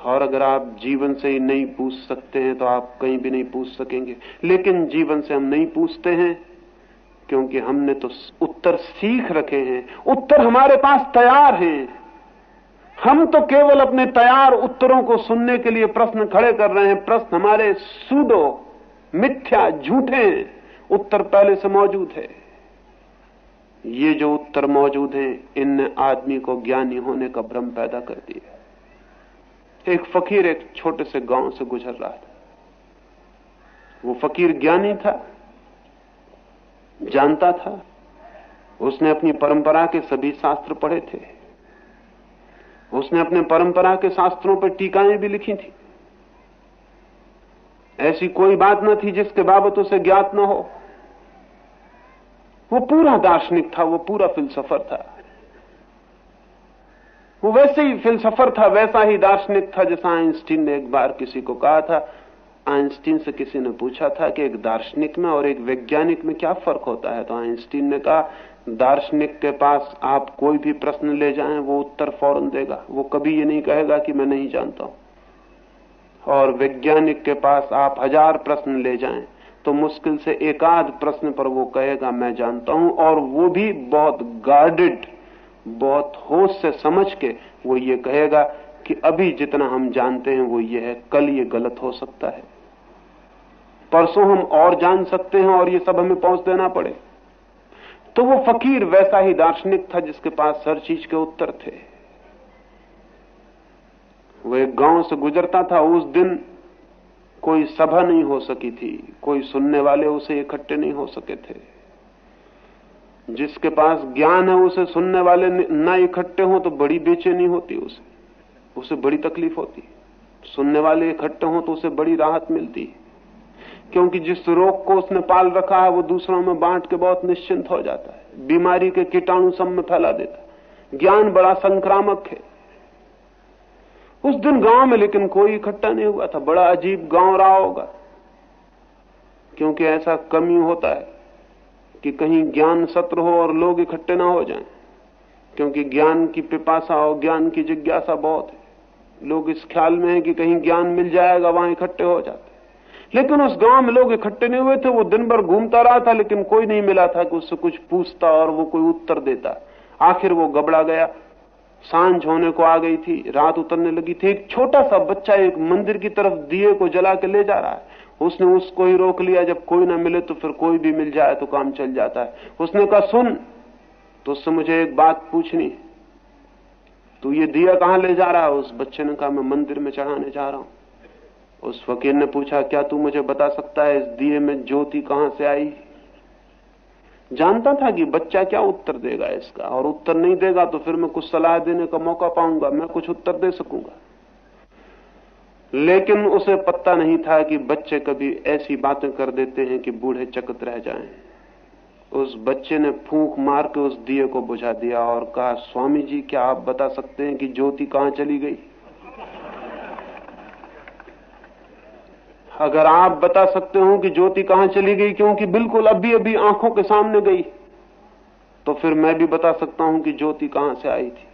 और अगर आप जीवन से ही नहीं पूछ सकते हैं तो आप कहीं भी नहीं पूछ सकेंगे। लेकिन जीवन से हम नहीं पूछते हैं, क्योंकि हमने तो उत्तर सीख रखे हैं। उत्तर हमारे पास तैयार हैं। हम तो केवल अपने तैयार उत्तरों को सुनने के लिए प्रश्न खड़े कर रहे हैं। प्रश्न हमारे सूडो मिथ्या, झूठे हैं। उत्तर पहले से मौजूद है। ये जो उत्तर मौजूद हैं इनने आदमी को ज्ञानी होने का भ्रम पैदा कर दिया एक फकीर एक छोटे से गाँव से गुजर रहा था। वो फकीर ज्ञानी था, जानता था। उसने अपनी परंपरा के सभी शास्त्र पढ़े थे। उसने अपने परंपरा के शास्त्रों पर टीकाएँ भी लिखी थी। ऐसी कोई बात न थी जिसके बाबत उसे ज्ञात न हो। वो पूरा दार्शनिक था, वो पूरा फिलसफर था। वो वैसे ही फिलसफर था, वैसा ही दार्शनिक था, जैसा आइंस्टीन ने एक बार किसी को कहा था। आइंस्टीन से किसी ने पूछा था कि एक दार्शनिक में और एक वैज्ञानिक में क्या फ़र्क होता है? तो आइंस्टीन ने कहा, दार्शनिक के पास आप कोई भी प्रश्न ले जाएँ, वो उत्तर फ़ौरन देगा। वो कभी ये नहीं कहेगा कि मैं नहीं जानता हूँ। और वैज्ञानिक के पास आप हज़ार प्रश्न ले जाएँ तो मुश्किल से एकाध प्रश्न पर वो कहेगा, मैं जानता हूँ। और वो भी बहुत गार्डेड बहुत होश से समझ के वो ये कहेगा कि अभी जितना हम जानते हैं वो ये है, कल ये गलत हो सकता है। परसों हम और जान सकते हैं और ये सब हमें पहुँच देना पड़े। तो वो फकीर वैसा ही दार्शनिक था जिसके पास हर चीज़ के उत्तर थे। वो एक गाँव से गुजरता था, उस दिन कोई सभा नहीं हो सकी थी, कोई सुनने वाले उसे इकट्ठे नहीं हो सके थे। जिसके पास ज्ञान है, उसे सुनने वाले न इकट्ठे हो तो बड़ी बेचैनी होती उसे उसे बड़ी तकलीफ़ होती। सुनने वाले इकट्ठे हो तो उसे बड़ी राहत मिलती। क्योंकि जिस रोग को उसने पाल रखा है, वो दूसरों में बांट के बहुत निश्चिंत हो जाता है। बीमारी के कीटाणु सब में फैला देता ज्ञान बड़ा संक्रामक है। उस दिन गाँव में लेकिन कोई इकट्ठा नहीं हुआ था। बड़ा अजीब गाँव रहा होगा। क्योंकि ऐसा कमी होता है कि कहीं ज्ञान सत्र हो और लोग इकट्ठे ना हो जाएँ। क्योंकि ज्ञान की पिपासा और ज्ञान की जिज्ञासा बहुत है। लोग इस ख्याल में है कि कहीं ज्ञान मिल जाएगा, वहाँ इकट्ठे हो जाते लेकिन उस गाँव में लोग इकट्ठे नहीं हुए थे। वो दिन भर घूमता रहा था, लेकिन कोई नहीं मिला था कि उससे कुछ पूछता और वो कोई उत्तर देता। आखिर वो गबड़ा गया। साँझ होने को आ गई थी, रात उतरने लगी थी। एक छोटा सा बच्चा एक मंदिर की तरफ़ दिए को जला के ले जा रहा है। उसने उसको ही रोक लिया, जब कोई ना मिले तो फिर कोई भी मिल जाए तो काम चल जाता है। उसने कहा, सुन तो उससे मुझे एक बात पूछनी तू ये दिया कहाँ ले जा रहा है? उस बच्चे ने कहा, मैं मंदिर में चढ़ाने जा रहा हूँ। उस फकीर ने पूछा, क्या तू मुझे बता सकता है इस दिए में ज्योति कहाँ से आई? जानता था कि बच्चा क्या उत्तर देगा इसका। और उत्तर नहीं देगा तो फिर मैं कुछ सलाह देने का मौका पाऊँगा, मैं कुछ उत्तर दे सकूँगा। लेकिन उसे पता नहीं था कि बच्चे कभी ऐसी बातें कर देते हैं कि बूढ़े चकत रह जाएँ। उस बच्चे ने फूंक मार के उस दिए को बुझा दिया और कहा, स्वामी जी, क्या आप बता सकते हैं कि ज्योति कहाँ चली गई? अगर आप बता सकते हो कि ज्योति कहाँ चली गई, क्योंकि बिल्कुल अभी अभी आँखों के सामने गई तो फिर मैं भी बता सकता हूँ कि ज्योति कहाँ से आई थी।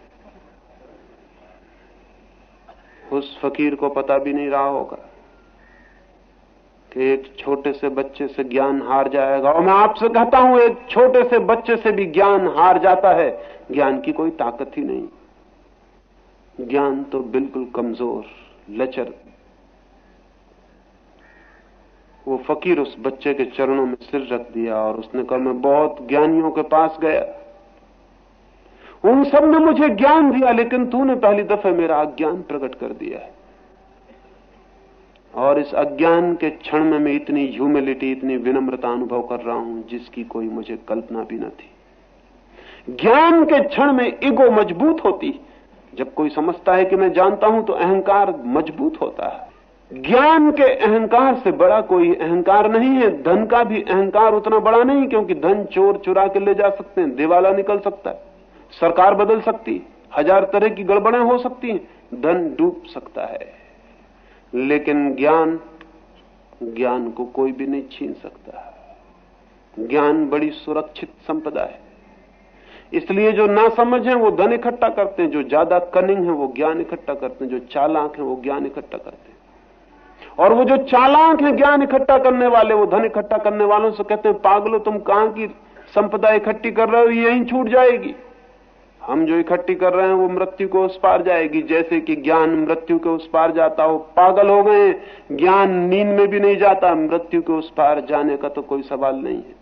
उस फकीर को पता भी नहीं रहा होगा कि एक छोटे से बच्चे से ज्ञान हार जाएगा। और मैं आपसे कहता हूँ, एक छोटे से बच्चे से भी ज्ञान हार जाता है। ज्ञान की कोई ताकत ही नहीं। ज्ञान तो बिल्कुल कमज़ोर, लचर वो फकीर उस बच्चे के चरणों में सिर रख दिया और उसने कहा, मैं बहुत ज्ञानियों के पास गया। उन सबने मुझे ज्ञान दिया, लेकिन तूने पहली दफे मेरा अज्ञान प्रकट कर दिया है। और इस अज्ञान के क्षण में मैं इतनी ह्यूमिलिटी इतनी विनम्रता अनुभव कर रहा हूँ, जिसकी कोई मुझे कल्पना भी न थी। ज्ञान के क्षण में ईगो मज़बूत होती। जब कोई समझता है कि मैं जानता हूँ तो अहंकार मज़बूत होता है। ज्ञान के अहंकार से बड़ा कोई अहंकार नहीं है। धन का भी अहंकार उतना बड़ा नहीं, क्योंकि धन चोर चुरा के ले जा सकते हैं, दिवाला निकल सकता है। सरकार बदल सकती हज़ार तरह की गड़बड़ें हो सकती हैं, धन डूब सकता है। लेकिन ज्ञान ज्ञान को कोई भी नहीं छीन सकता। ज्ञान बड़ी सुरक्षित संपदा है। इसलिए जो ना समझ है, वो धन इकट्ठा करते हैं, जो ज़्यादा कनिंग है, वो ज्ञान इकट्ठा करते हैं, जो चालाक है, वो ज्ञान इकट्ठा करते हैं। और वो जो चालाक है ज्ञान इकट्ठा करने वाले, वो धन इकट्ठा करने वालों से कहते हैं, पागलो, तुम कहाँ की संपदा इकट्ठी कर रहे हो? यहीं छूट जाएगी। हम जो इकट्ठी कर रहे हैं, वो मृत्यु को उस पार जाएगी। जैसे कि ज्ञान मृत्यु के उस पार जाता हो, पागल हो गए ज्ञान नींद में भी नहीं जाता, मृत्यु के उस पार जाने का तो कोई सवाल नहीं है।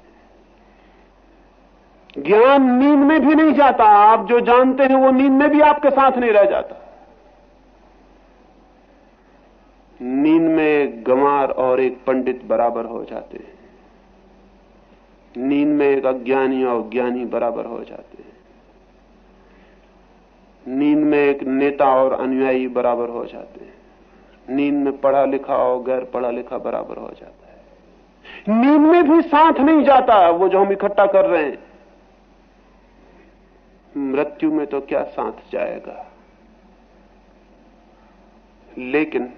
ज्ञान नींद में भी नहीं जाता। आप जो जानते हैं, वो नींद में भी आपके साथ नहीं रह जाता। नींद में एक गंवार और एक पंडित बराबर हो जाते हैं। नींद में एक अज्ञानी और ज्ञानी बराबर हो जाते हैं। नींद में एक नेता और अनुयायी बराबर हो जाते हैं। नींद में पढ़ा लिखा और गैर पढ़ा लिखा बराबर हो जाता है। नींद में भी साथ नहीं जाता वो जो हम इकट्ठा कर रहे हैं। मृत्यु में तो क्या साथ जाएगा? लेकिन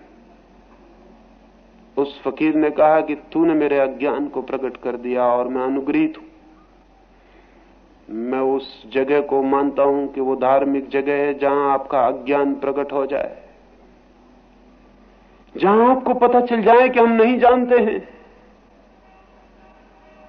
उस फकीर ने कहा कि तूने मेरे अज्ञान को प्रकट कर दिया और मैं अनुग्रहित हूँ। मैं उस जगह को मानता हूँ कि वो धार्मिक जगह है जहाँ आपका अज्ञान प्रकट हो जाए। जहाँ आपको पता चल जाए कि हम नहीं जानते हैं।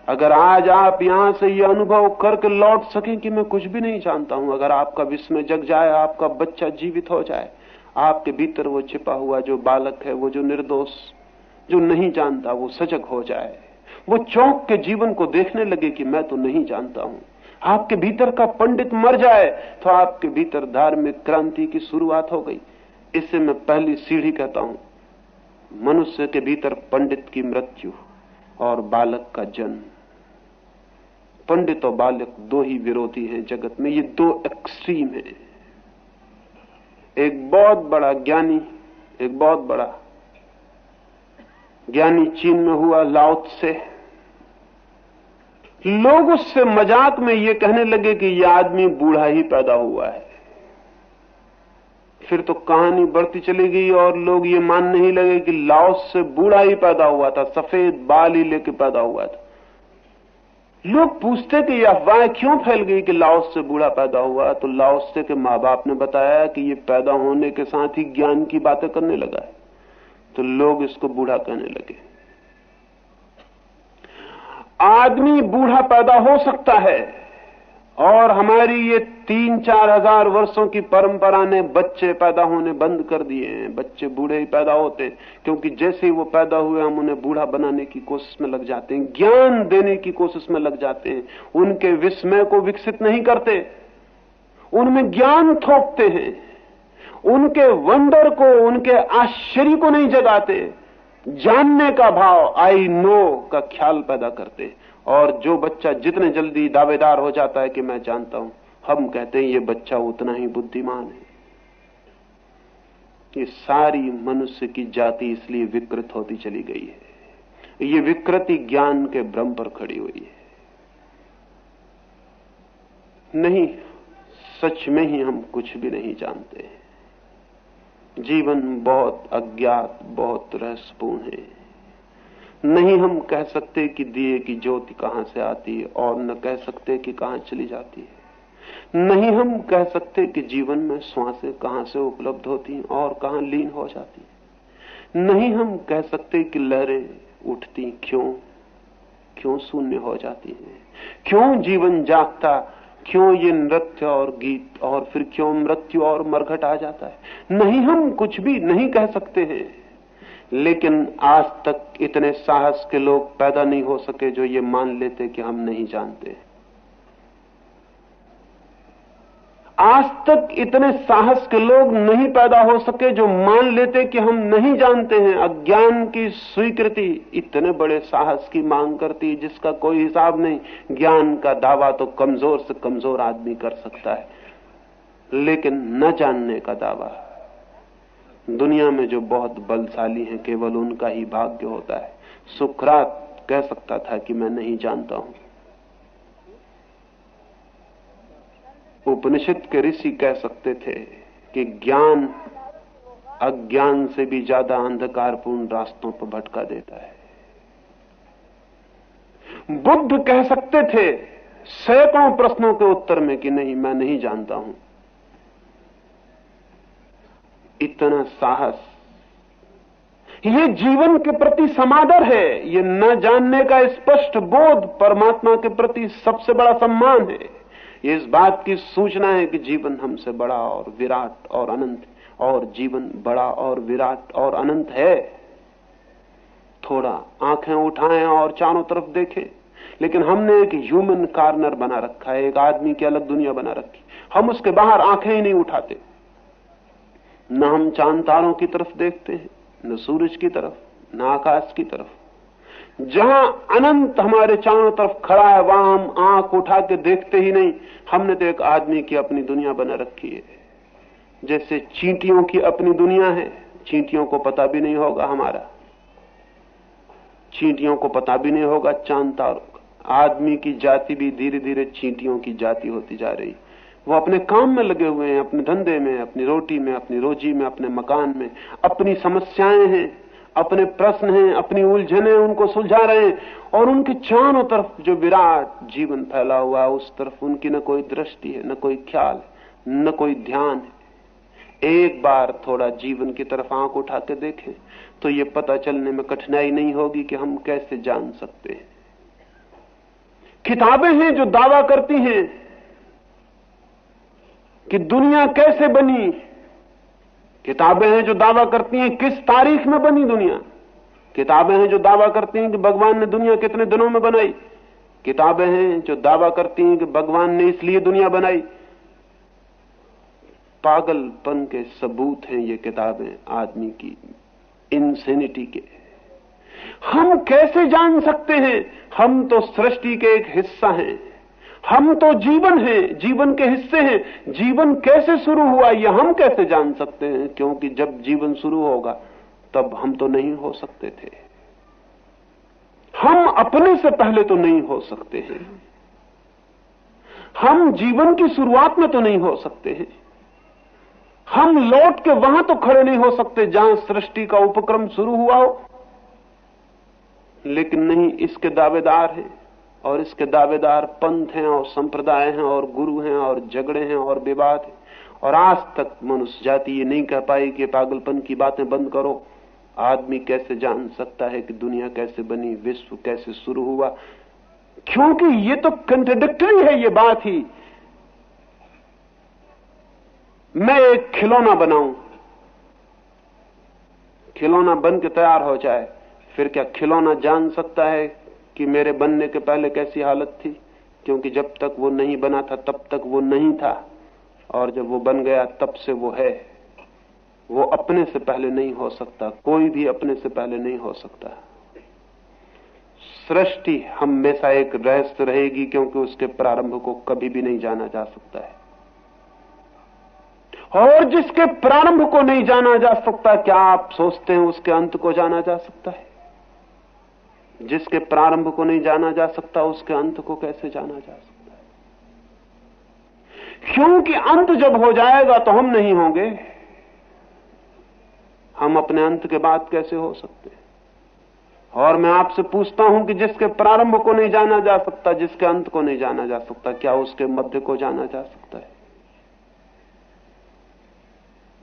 अगर आज आप यहाँ से ये अनुभव करके लौट सकें कि मैं कुछ भी नहीं जानता हूँ, अगर आपका विस्मय जग जाए, आपका बच्चा जीवित हो जाए, आपके भीतर वो छिपा हुआ जो बालक है, वो जो निर्दोष जो नहीं जानता वो सजग हो जाए। वो चौंक के जीवन को देखने लगे कि मैं तो नहीं जानता हूँ। आपके भीतर का पंडित मर जाए तो आपके भीतर धार्मिक क्रांति की शुरुआत हो गई। इससे मैं पहली सीढ़ी कहता हूँ, मनुष्य के भीतर पंडित की मृत्यु और बालक का जन्म। पंडित और बालक दो ही विरोधी हैं जगत में, ये दो एक्सट्रीम है। एक बहुत बड़ा ज्ञानी, एक बहुत बड़ा ज्ञानी चीन में हुआ लाउत से। लोग उससे मज़ाक में ये कहने लगे कि यह आदमी बूढ़ा ही पैदा हुआ है। फिर तो कहानी बढ़ती चली गई और लोग ये मानने ही लगे कि लाओस से बूढ़ा ही पैदा हुआ था, सफ़ेद बाल ही लेके पैदा हुआ था। लोग पूछते कि यह अफवाह क्यों फैल गई कि लाओस से बूढ़ा पैदा हुआ? तो लाओस से के माँ बाप ने बताया कि ये पैदा होने के साथ ही ज्ञान की बातें करने लगा है। तो लोग इसको बूढ़ा कहने लगे। आदमी बूढ़ा पैदा हो सकता है और हमारी ये तीन चार हज़ार वर्षों की परंपरा ने बच्चे पैदा होने बंद कर दिए हैं। बच्चे बूढ़े ही पैदा होते हैं, क्योंकि जैसे ही वो पैदा हुए, हम उन्हें बूढ़ा बनाने की कोशिश में लग जाते हैं, ज्ञान देने की कोशिश में लग जाते हैं। उनके विस्मय को विकसित नहीं करते, उनमें ज्ञान थोपते हैं। उनके वंडर को, उनके आश्चर्य को नहीं जगाते। जानने का भाव आई नो का ख्याल पैदा करते। और जो बच्चा जितने जल्दी दावेदार हो जाता है कि मैं जानता हूँ, हम कहते हैं, ये बच्चा उतना ही बुद्धिमान है। ये सारी मनुष्य की जाति इसलिए विकृत होती चली गई है। ये विकृति ज्ञान के भ्रम पर खड़ी हुई है। नहीं, सच में ही हम कुछ भी नहीं जानते। हैं जीवन बहुत अज्ञात, बहुत रहस्यपूर्ण है। नहीं हम कह सकते कि दिए की ज्योति कहाँ से आती है और न कह सकते कि कहाँ चली जाती है। नहीं हम कह सकते कि जीवन में श्वासें कहाँ से उपलब्ध होती हैं और कहाँ लीन हो जाती है। नहीं हम कह सकते कि लहरें उठती क्यों क्यों शून्य हो जाती हैं। क्यों जीवन जागता क्यों ये नृत्य और गीत और फिर क्यों मृत्यु और मरघट आ जाता है? नहीं हम कुछ भी नहीं कह सकते हैं। लेकिन आज तक इतने साहस के लोग पैदा नहीं हो सके जो ये मान लेते कि हम नहीं जानते। हैं आज तक इतने साहस के लोग नहीं पैदा हो सके जो मान लेते कि हम नहीं जानते हैं। अज्ञान की स्वीकृति इतने बड़े साहस की मांग करती, जिसका कोई हिसाब नहीं। ज्ञान का दावा तो कमज़ोर से कमज़ोर आदमी कर सकता है, लेकिन न जानने का दावा। दुनिया में जो बहुत बलशाली हैं, केवल उनका ही भाग्य होता है। सुखरात कह सकता था कि मैं नहीं जानता हूँ। उपनिषद के ऋषि कह सकते थे कि ज्ञान अज्ञान से भी ज़्यादा अंधकारपूर्ण रास्तों पर भटका देता है। बुद्ध कह सकते थे, सैकड़ों प्रश्नों के उत्तर में कि नहीं, मैं नहीं जानता हूँ। इतना साहस। ये जीवन के प्रति समादर है। ये न जानने का स्पष्ट बोध परमात्मा के प्रति सबसे बड़ा सम्मान है। ये इस बात की सूचना है कि जीवन हमसे बड़ा और विराट और अनंत और जीवन बड़ा और विराट और अनंत है। थोड़ा आँखें उठाएँ और चारों तरफ़ देखें। लेकिन हमने एक ह्यूमन कार्नर बना रखा है, एक आदमी की अलग दुनिया बना रखी हम उसके बाहर आँखें ही नहीं उठाते। न हम चाँद तारों की तरफ़ देखते हैं, न सूरज की तरफ़, न आकाश की तरफ़। जहाँ अनंत हमारे चारों तरफ़ खड़ा है, वहाँ हम आँख उठा के देखते ही नहीं। हमने तो एक आदमी की अपनी दुनिया बना रखी है। जैसे चींटियों की अपनी दुनिया है, चींटियों को पता भी नहीं होगा हमारा। चींटियों को पता भी नहीं होगा चाँद तारों आदमी की जाति भी धीरे धीरे चींटियों की जाति होती जा रही। वो अपने काम में लगे हुए हैं, अपने धंधे में, अपनी रोटी में, अपनी रोजी में, अपने मकान में, अपनी समस्याएँ हैं। अपने प्रश्न हैं, अपनी उलझने उनको सुलझा रहे हैं। और उनके चारों तरफ़ जो विराट जीवन फैला हुआ है, उस तरफ़ उनकी न कोई दृष्टि है, न कोई ख्याल है, न कोई ध्यान है। एक बार थोड़ा जीवन की तरफ़ आँख उठा के देखें तो ये पता चलने में कठिनाई नहीं होगी कि हम कैसे जान सकते हैं। किताबें हैं जो दावा करती हैं कि दुनिया कैसे बनी किताबें हैं जो दावा करती हैं, किस तारीख में बनी दुनिया? किताबें हैं जो दावा करती हैं कि भगवान ने दुनिया कितने दिनों में बनाई। किताबें हैं जो दावा करती हैं कि भगवान ने इसलिए दुनिया बनाई। पागलपन के सबूत हैं ये किताबें आदमी की इंसेनिटी के। हम कैसे जान सकते हैं? हम तो सृष्टि के एक हिस्सा हैं। हम तो जीवन हैं, जीवन के हिस्से हैं। जीवन कैसे शुरू हुआ यह हम कैसे जान सकते हैं? क्योंकि जब जीवन शुरू होगा, तब हम तो नहीं हो सकते थे। हम अपने से पहले तो नहीं हो सकते हैं। हम जीवन की शुरुआत में तो नहीं हो सकते हैं। हम लौट के वहाँ तो खड़े नहीं हो सकते जहाँ सृष्टि का उपक्रम शुरू हुआ हो। लेकिन नहीं, इसके दावेदार हैं। और इसके दावेदार पंथ हैं और संप्रदाय हैं और गुरु हैं और झगड़े हैं और विवाद हैं। और आज तक मनुष्य जाति ये नहीं कह पाई कि पागलपन की बातें बंद करो। आदमी कैसे जान सकता है कि दुनिया कैसे बनी, विश्व कैसे शुरू हुआ? क्योंकि ये तो कंट्रडिक्टरी है ये बात ही। मैं एक खिलौना बनाऊँ। खिलौना बन के तैयार हो जाए, फिर क्या खिलौना जान सकता है? कि मेरे बनने के पहले कैसी हालत थी? क्योंकि जब तक वो नहीं बना था, तब तक वो नहीं था। और जब वो बन गया, तब से वो है। वो अपने से पहले नहीं हो सकता। कोई भी अपने से पहले नहीं हो सकता। सृष्टि हमेशा एक रहस्य रहेगी, क्योंकि उसके प्रारंभ को कभी भी नहीं जाना जा सकता है। और जिसके प्रारंभ को नहीं जाना जा सकता, क्या आप सोचते हैं उसके अंत को जाना जा सकता है? जिसके प्रारंभ को नहीं जाना जा सकता, उसके अंत को कैसे जाना जा सकता है? क्योंकि अंत जब हो जाएगा तो हम नहीं होंगे। हम अपने अंत के बाद कैसे हो सकते हैं? और मैं आपसे पूछता हूँ कि जिसके प्रारंभ को नहीं जाना जा सकता, जिसके अंत को नहीं जाना जा सकता, क्या उसके मध्य को जाना जा सकता है?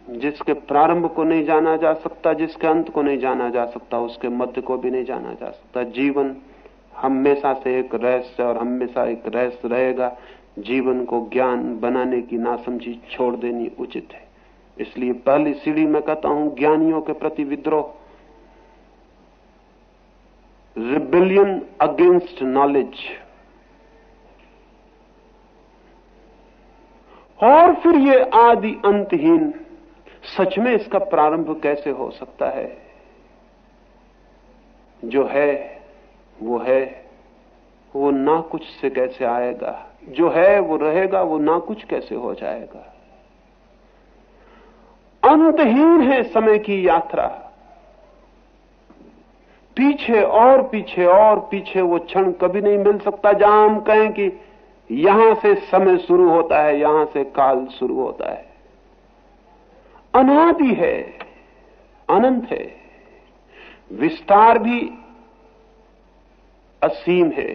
जिसके प्रारंभ को नहीं जाना जा सकता, जिसके अंत को नहीं जाना जा सकता, उसके मध्य को भी नहीं जाना जा सकता। जीवन हमेशा से एक रहस्य और हमेशा एक रहस्य रहेगा। जीवन को ज्ञान बनाने की नासमझी छोड़ देनी उचित है। इसलिए पहली सीढ़ी में कहता हूँ, ज्ञानियों के प्रति विद्रोह। रिबिलियन अगेंस्ट नॉलेज और फिर ये आदि अंतहीन। सच में इसका प्रारंभ कैसे हो सकता है? जो है, वो है, वो ना कुछ से कैसे आएगा? जो है, वो रहेगा, वो ना कुछ कैसे हो जाएगा? अंतहीन है समय की यात्रा। पीछे और पीछे और पीछे वो क्षण कभी नहीं मिल सकता। जहाँ हम कहें कि यहाँ से समय शुरू होता है, यहाँ से काल शुरू होता है। अनादि है, अनंत है, विस्तार भी असीम है।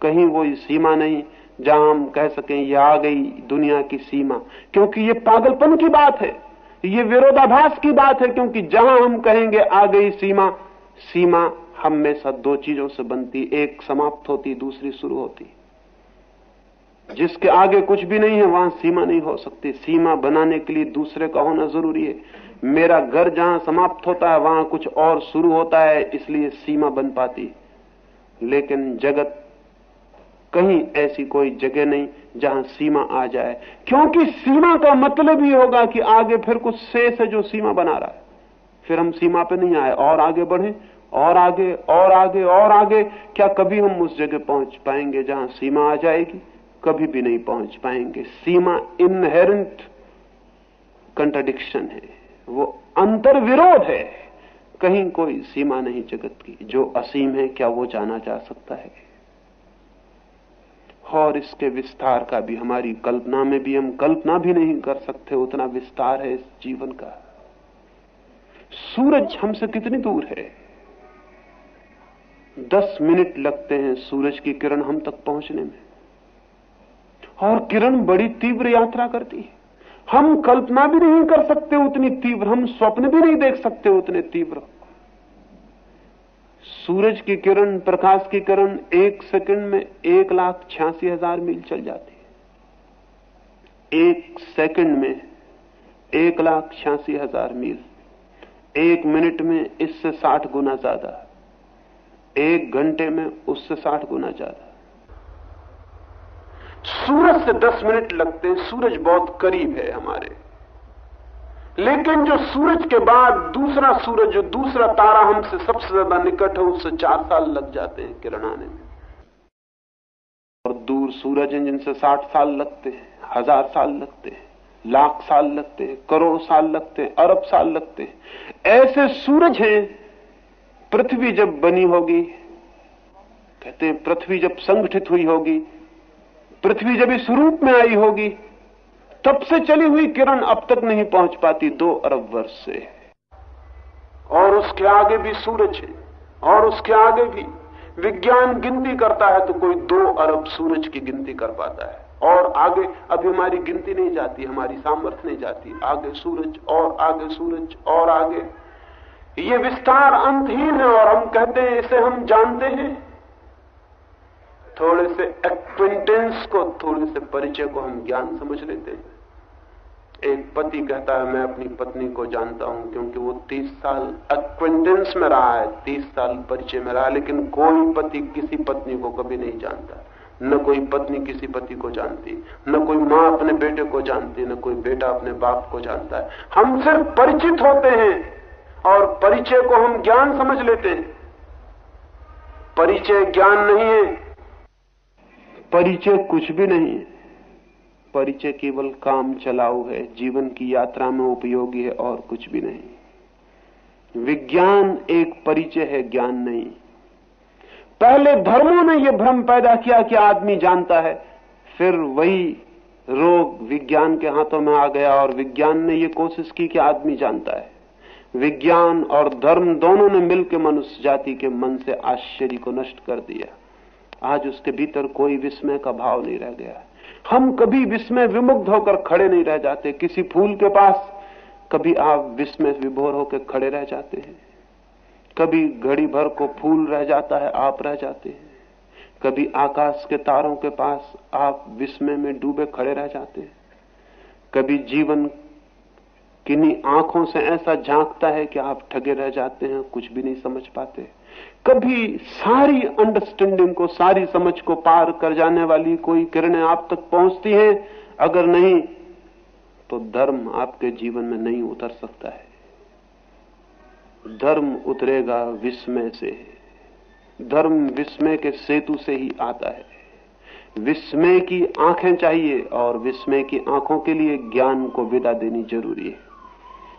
कहीं वो सीमा नहीं, जहाँ हम कह सकें ये आ गई दुनिया की सीमा। क्योंकि ये पागलपन की बात है, ये विरोधाभास की बात है, क्योंकि जहाँ हम कहेंगे आ गई सीमा सीमा हमेशा दो चीज़ों से बनती, एक समाप्त होती, दूसरी शुरू होती। जिसके आगे कुछ भी नहीं है, वहाँ सीमा नहीं हो सकती। सीमा बनाने के लिए दूसरे का होना ज़रूरी है। मेरा घर जहाँ समाप्त होता है, वहाँ कुछ और शुरू होता है, इसलिए सीमा बन पाती लेकिन जगत कहीं ऐसी कोई जगह नहीं जहाँ सीमा आ जाए। क्योंकि सीमा का मतलब ही होगा कि आगे फिर कुछ शेष है जो सीमा बना रहा है। फिर हम सीमा पे नहीं आए, और आगे बढ़े, और आगे और आगे और आगे। क्या कभी हम उस जगह पहुँच पाएँगे जहाँ सीमा आ जाएगी? कभी भी नहीं पहुँच पाएँगे। सीमा इनहेरेंट कंट्राडिक्शन है। वो अंतर विरोध है। कहीं कोई सीमा नहीं जगत की। जो असीम है, क्या वो जाना जा सकता है? और इसके विस्तार का भी, हमारी कल्पना में भी हम कल्पना भी नहीं कर सकते, उतना विस्तार है इस जीवन का। सूरज हमसे कितनी दूर है? दस मिनट लगते हैं सूरज की किरण हम तक पहुँचने में। और किरण बड़ी तीव्र यात्रा करती है। हम कल्पना भी नहीं कर सकते उतनी तीव्र, हम स्वप्न भी नहीं देख सकते उतने तीव्र। सूरज की किरण, प्रकाश की किरण एक सेकंड में एक लाख छियासी हज़ार मील चल जाती है। एक सेकंड में एक लाख छियासी हज़ार मील। एक मिनट में इससे साठ गुना ज़्यादा। एक घंटे में उससे साठ गुना ज़्यादा। सूरज से दस मिनट लगते हैं, सूरज बहुत करीब है हमारे। लेकिन जो सूरज के बाद दूसरा सूरज, जो दूसरा तारा हमसे सबसे ज़्यादा निकट है, उससे चार साल लग जाते हैं किरण आने में। और दूर सूरज हैं जिनसे साठ साल लगते हैं, हज़ार साल लगते हैं, लाख साल लगते हैं, करोड़ साल लगते हैं, अरब साल लगते हैं। ऐसे सूरज हैं, पृथ्वी जब बनी होगी, कहते हैं पृथ्वी जब संगठित हुई होगी पृथ्वी जब इस रूप में आई होगी, तब से चली हुई किरण अब तक नहीं पहुँच पाती दो अरब वर्ष से। और उसके आगे भी सूरज है, और उसके आगे भी विज्ञान गिनती करता है तो कोई दो अरब सूरज की गिनती कर पाता है। और आगे अभी हमारी गिनती नहीं जाती, हमारी सामर्थ्य नहीं जाती। आगे सूरज, और आगे सूरज, और आगे। ये विस्तार अंतहीन है, और हम कहते हैं, इसे हम जानते हैं। थोड़े से एक्विंटेंस को, थोड़े से परिचय को हम ज्ञान समझ लेते हैं। एक पति कहता है, मैं अपनी पत्नी को जानता हूँ क्योंकि वो तीस साल एक्वेंटेंस में रहा है, तीस साल परिचय में रहा लेकिन कोई पति किसी पत्नी को कभी नहीं जानता। न कोई पत्नी किसी पति को जानती, न कोई माँ अपने बेटे को जानती, न कोई बेटा अपने बाप को जानता है। हम सिर्फ़ परिचित होते हैं और परिचय को हम ज्ञान समझ लेते हैं। परिचय ज्ञान नहीं है। परिचय कुछ भी नहीं है। परिचय केवल काम चलाऊ है, जीवन की यात्रा में उपयोगी है और कुछ भी नहीं। विज्ञान एक परिचय है, ज्ञान नहीं। पहले धर्मों ने यह भ्रम पैदा किया कि आदमी जानता है, फिर वही रोग विज्ञान के हाथों में आ गया और विज्ञान ने यह कोशिश की कि आदमी जानता है। विज्ञान और धर्म दोनों ने मिलकर मनुष्य जाति के मन से आश्चर्य को नष्ट कर दिया। आज उसके भीतर कोई विस्मय का भाव नहीं रह गया। हम कभी विस्मय विमुग्ध होकर खड़े नहीं रह जाते। किसी फूल के पास कभी आप विस्मय विभोर होकर खड़े रह जाते हैं। कभी घड़ी भर को फूल रह जाता है, आप रह जाते हैं। कभी आकाश के तारों के पास आप विस्मय में डूबे खड़े रह जाते हैं। कभी जीवन किन्हीं आँखों से ऐसा झांकता है कि आप ठगे रह जाते हैं, कुछ भी नहीं समझ पाते। कभी सारी अंडरस्टैंडिंग को, सारी समझ को पार कर जाने वाली कोई किरणें आप तक पहुँचती हैं? अगर नहीं तो धर्म आपके जीवन में नहीं उतर सकता है। धर्म उतरेगा विस्मय से। धर्म विस्मय के सेतु से ही आता है। विस्मय की आँखें चाहिए और विस्मय की आँखों के लिए ज्ञान को विदा देनी ज़रूरी है।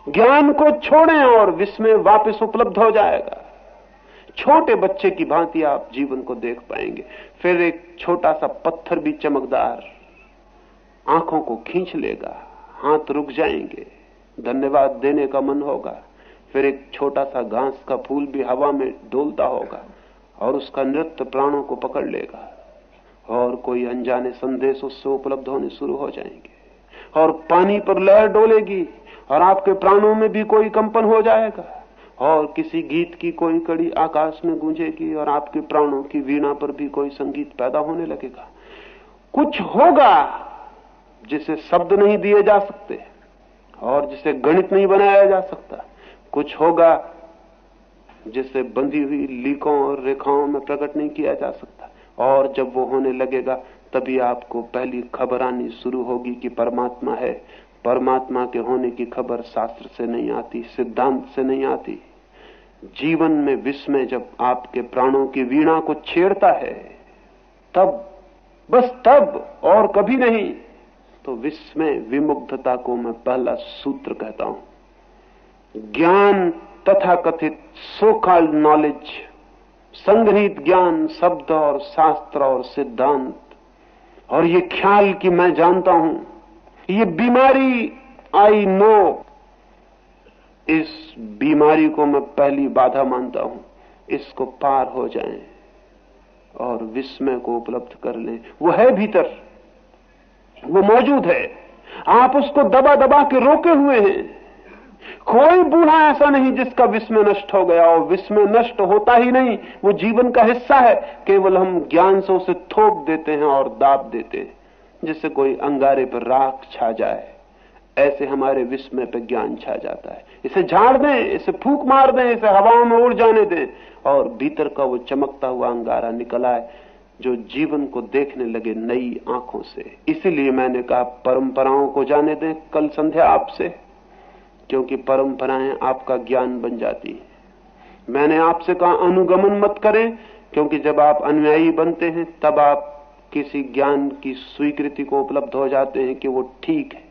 ज्ञान को छोड़ें और विस्मय वापस उपलब्ध हो जाएगा। छोटे बच्चे की भांति आप जीवन को देख पाएँगे। फिर एक छोटा सा पत्थर भी चमकदार आँखों को खींच लेगा, हाथ रुक जाएँगे, धन्यवाद देने का मन होगा। फिर एक छोटा सा घास का फूल भी हवा में डोलता होगा और उसका नृत्य प्राणों को पकड़ लेगा और कोई अनजाने संदेश उससे उपलब्ध होने शुरू हो जाएँगे और पानी पर लहर डोलेगी और आपके प्राणों में भी कोई कंपन हो जाएगा। और किसी गीत की कोई कड़ी आकाश में गूंजेगी और आपके प्राणों की वीणा पर भी कोई संगीत पैदा होने लगेगा। कुछ होगा जिसे शब्द नहीं दिए जा सकते और जिसे गणित नहीं बनाया जा सकता। कुछ होगा जिसे बंधी हुई लीकों और रेखाओं में प्रकट नहीं किया जा सकता। और जब वो होने लगेगा, तभी आपको पहली खबर आनी शुरू होगी कि परमात्मा है। परमात्मा के होने की खबर शास्त्र से नहीं आती, सिद्धांत से नहीं आती। जीवन में विस्मय जब आपके प्राणों की वीणा को छेड़ता है, तब, बस तब, और कभी नहीं तो विस्मय, विमुग्धता को मैं पहला सूत्र कहता हूँ। ज्ञान तथा कथित सोकाल नॉलेज संग्रहित ज्ञान, शब्द और शास्त्र और सिद्धांत, और ये ख्याल कि मैं जानता हूँ ये बीमारी आई नो इस बीमारी को मैं पहली बाधा मानता हूँ। इसको पार हो जाएँ और विस्मय को उपलब्ध कर लें। वो है भीतर, वो मौजूद है। आप उसको दबा दबा के रोके हुए हैं। कोई बूढ़ा ऐसा नहीं जिसका विस्मय नष्ट हो गया और विस्मय नष्ट होता ही नहीं। वो जीवन का हिस्सा है। केवल हम ज्ञान से उसे थोप देते हैं और दाब देते हैं। जिससे कोई अंगारे पर राख छा जाए, ऐसे हमारे विस्मय पर ज्ञान छा जाता है। इसे झाड़ दें, इसे फूक मार दें, इसे हवाओं में उड़ जाने दें, और भीतर का वो चमकता हुआ अंगारा निकल आए, जो जीवन को देखने लगे नई आँखों से। इसीलिए मैंने कहा, परंपराओं को जाने दें कल संध्या आपसे, क्योंकि परंपराएँ आपका ज्ञान बन जाती है। मैंने आपसे कहा, अनुगमन मत करें, क्योंकि जब आप अनुयायी बनते हैं, तब आप किसी ज्ञान की स्वीकृति को उपलब्ध हो जाते हैं कि वो ठीक है।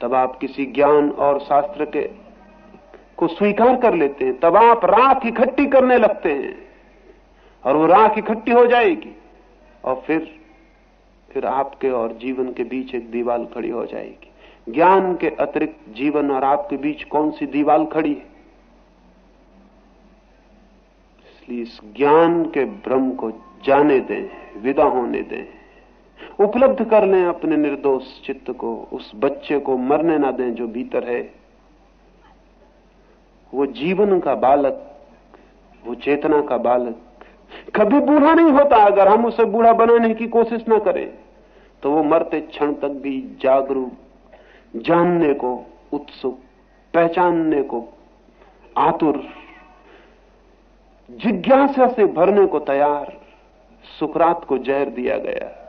तब आप किसी ज्ञान और शास्त्र के को स्वीकार कर लेते हैं। तब आप राख इकट्ठी करने लगते हैं और वो राख इकट्ठी हो जाएगी और फिर फिर आपके और जीवन के बीच एक दीवाल खड़ी हो जाएगी। ज्ञान के अतिरिक्त जीवन और आपके बीच कौन सी दीवाल खड़ी है? इसलिए इस ज्ञान के भ्रम को जाने दें, विदा होने दें। उपलब्ध कर लें अपने निर्दोष चित्त को, उस बच्चे को मरने ना दें जो भीतर है। वो जीवन का बालक, वो चेतना का बालक। कभी बूढ़ा नहीं होता, अगर हम उसे बूढ़ा बनाने की कोशिश ना करें तो वो मरते क्षण तक भी जागरूक, जानने को उत्सुक, पहचानने को आतुर, जिज्ञासा से भरने को तैयार। सुकरात को जहर दिया गया।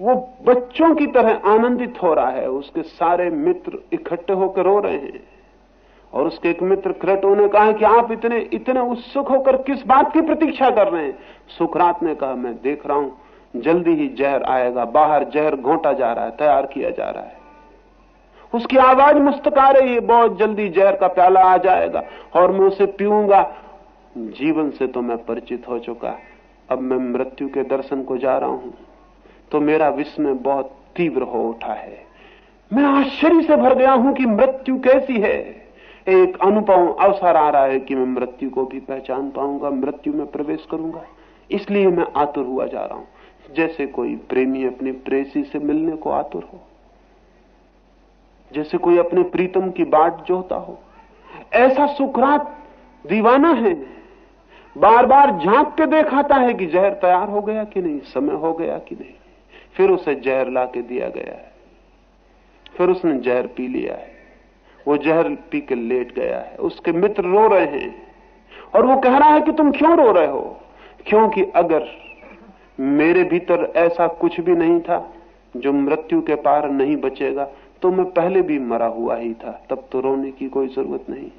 वो बच्चों की तरह आनंदित हो रहा है, उसके सारे मित्र इकट्ठे होकर रो रहे हैं। और उसके एक मित्र क्रेटो ने कहा कि आप इतने इतने उत्सुक होकर किस बात की प्रतीक्षा कर रहे हैं? सुखरात ने कहा, मैं देख रहा हूँ, जल्दी ही जहर आएगा, बाहर जहर घोटा जा रहा है, तैयार किया जा रहा है। उसकी आवाज़ मुस्तका रही है, बहुत जल्दी जहर का प्याला आ जाएगा, और मैं उसे पीऊँगा जीवन से तो मैं परिचित हो चुका। अब मैं मृत्यु के दर्शन को जा रहा हूँ। तो मेरा विस्मय बहुत तीव्र हो उठा है। मैं आश्चर्य से भर गया हूँ कि मृत्यु कैसी है। एक अनुपम अवसर आ रहा है कि मैं मृत्यु को भी पहचान पाऊँगा, मृत्यु में प्रवेश करूँगा। इसलिए मैं आतुर हुआ जा रहा हूँ। जैसे कोई प्रेमी अपनी प्रेसी से मिलने को आतुर हो, जैसे कोई अपने प्रीतम की बाट जोता हो। ऐसा सुखरात दीवाना है बार बार झाँक के देखाता है कि जहर तैयार हो गया कि नहीं, समय हो गया कि नहीं। फिर उसे जहर ला के दिया गया है। फिर उसने जहर पी लिया है। वो जहर पी के लेट गया है। उसके मित्र रो रहे हैं। और वो कह रहा है कि तुम क्यों रो रहे हो? क्योंकि अगर मेरे भीतर ऐसा कुछ भी नहीं था, जो मृत्यु के पार नहीं बचेगा तो मैं पहले भी मरा हुआ ही था। तब तो रोने की कोई ज़रूरत नहीं।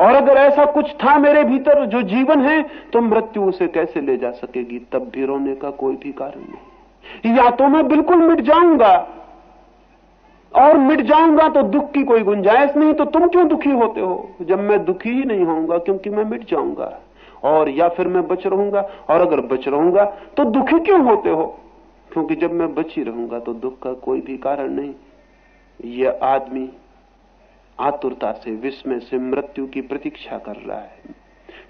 और अगर ऐसा कुछ था मेरे भीतर जो जीवन है तो मृत्यु उसे कैसे ले जा सकेगी? तब भी रोने का कोई भी कारण नहीं। या तो मैं बिल्कुल मिट जाऊँगा, और मिट जाऊँगा तो दुख की कोई गुंजाइश नहीं तो तुम क्यों दुखी होते हो? जब मैं दुखी ही नहीं होऊँगा, क्योंकि मैं मिट जाऊँगा। और या फिर मैं बच रहूँगा, और अगर बच रहूँगा तो दुखी क्यों होते हो? क्योंकि जब मैं बची रहूँगा तो दुख का कोई भी कारण नहीं। यह आदमी आतुरता से, विस्मय से मृत्यु की प्रतीक्षा कर रहा है।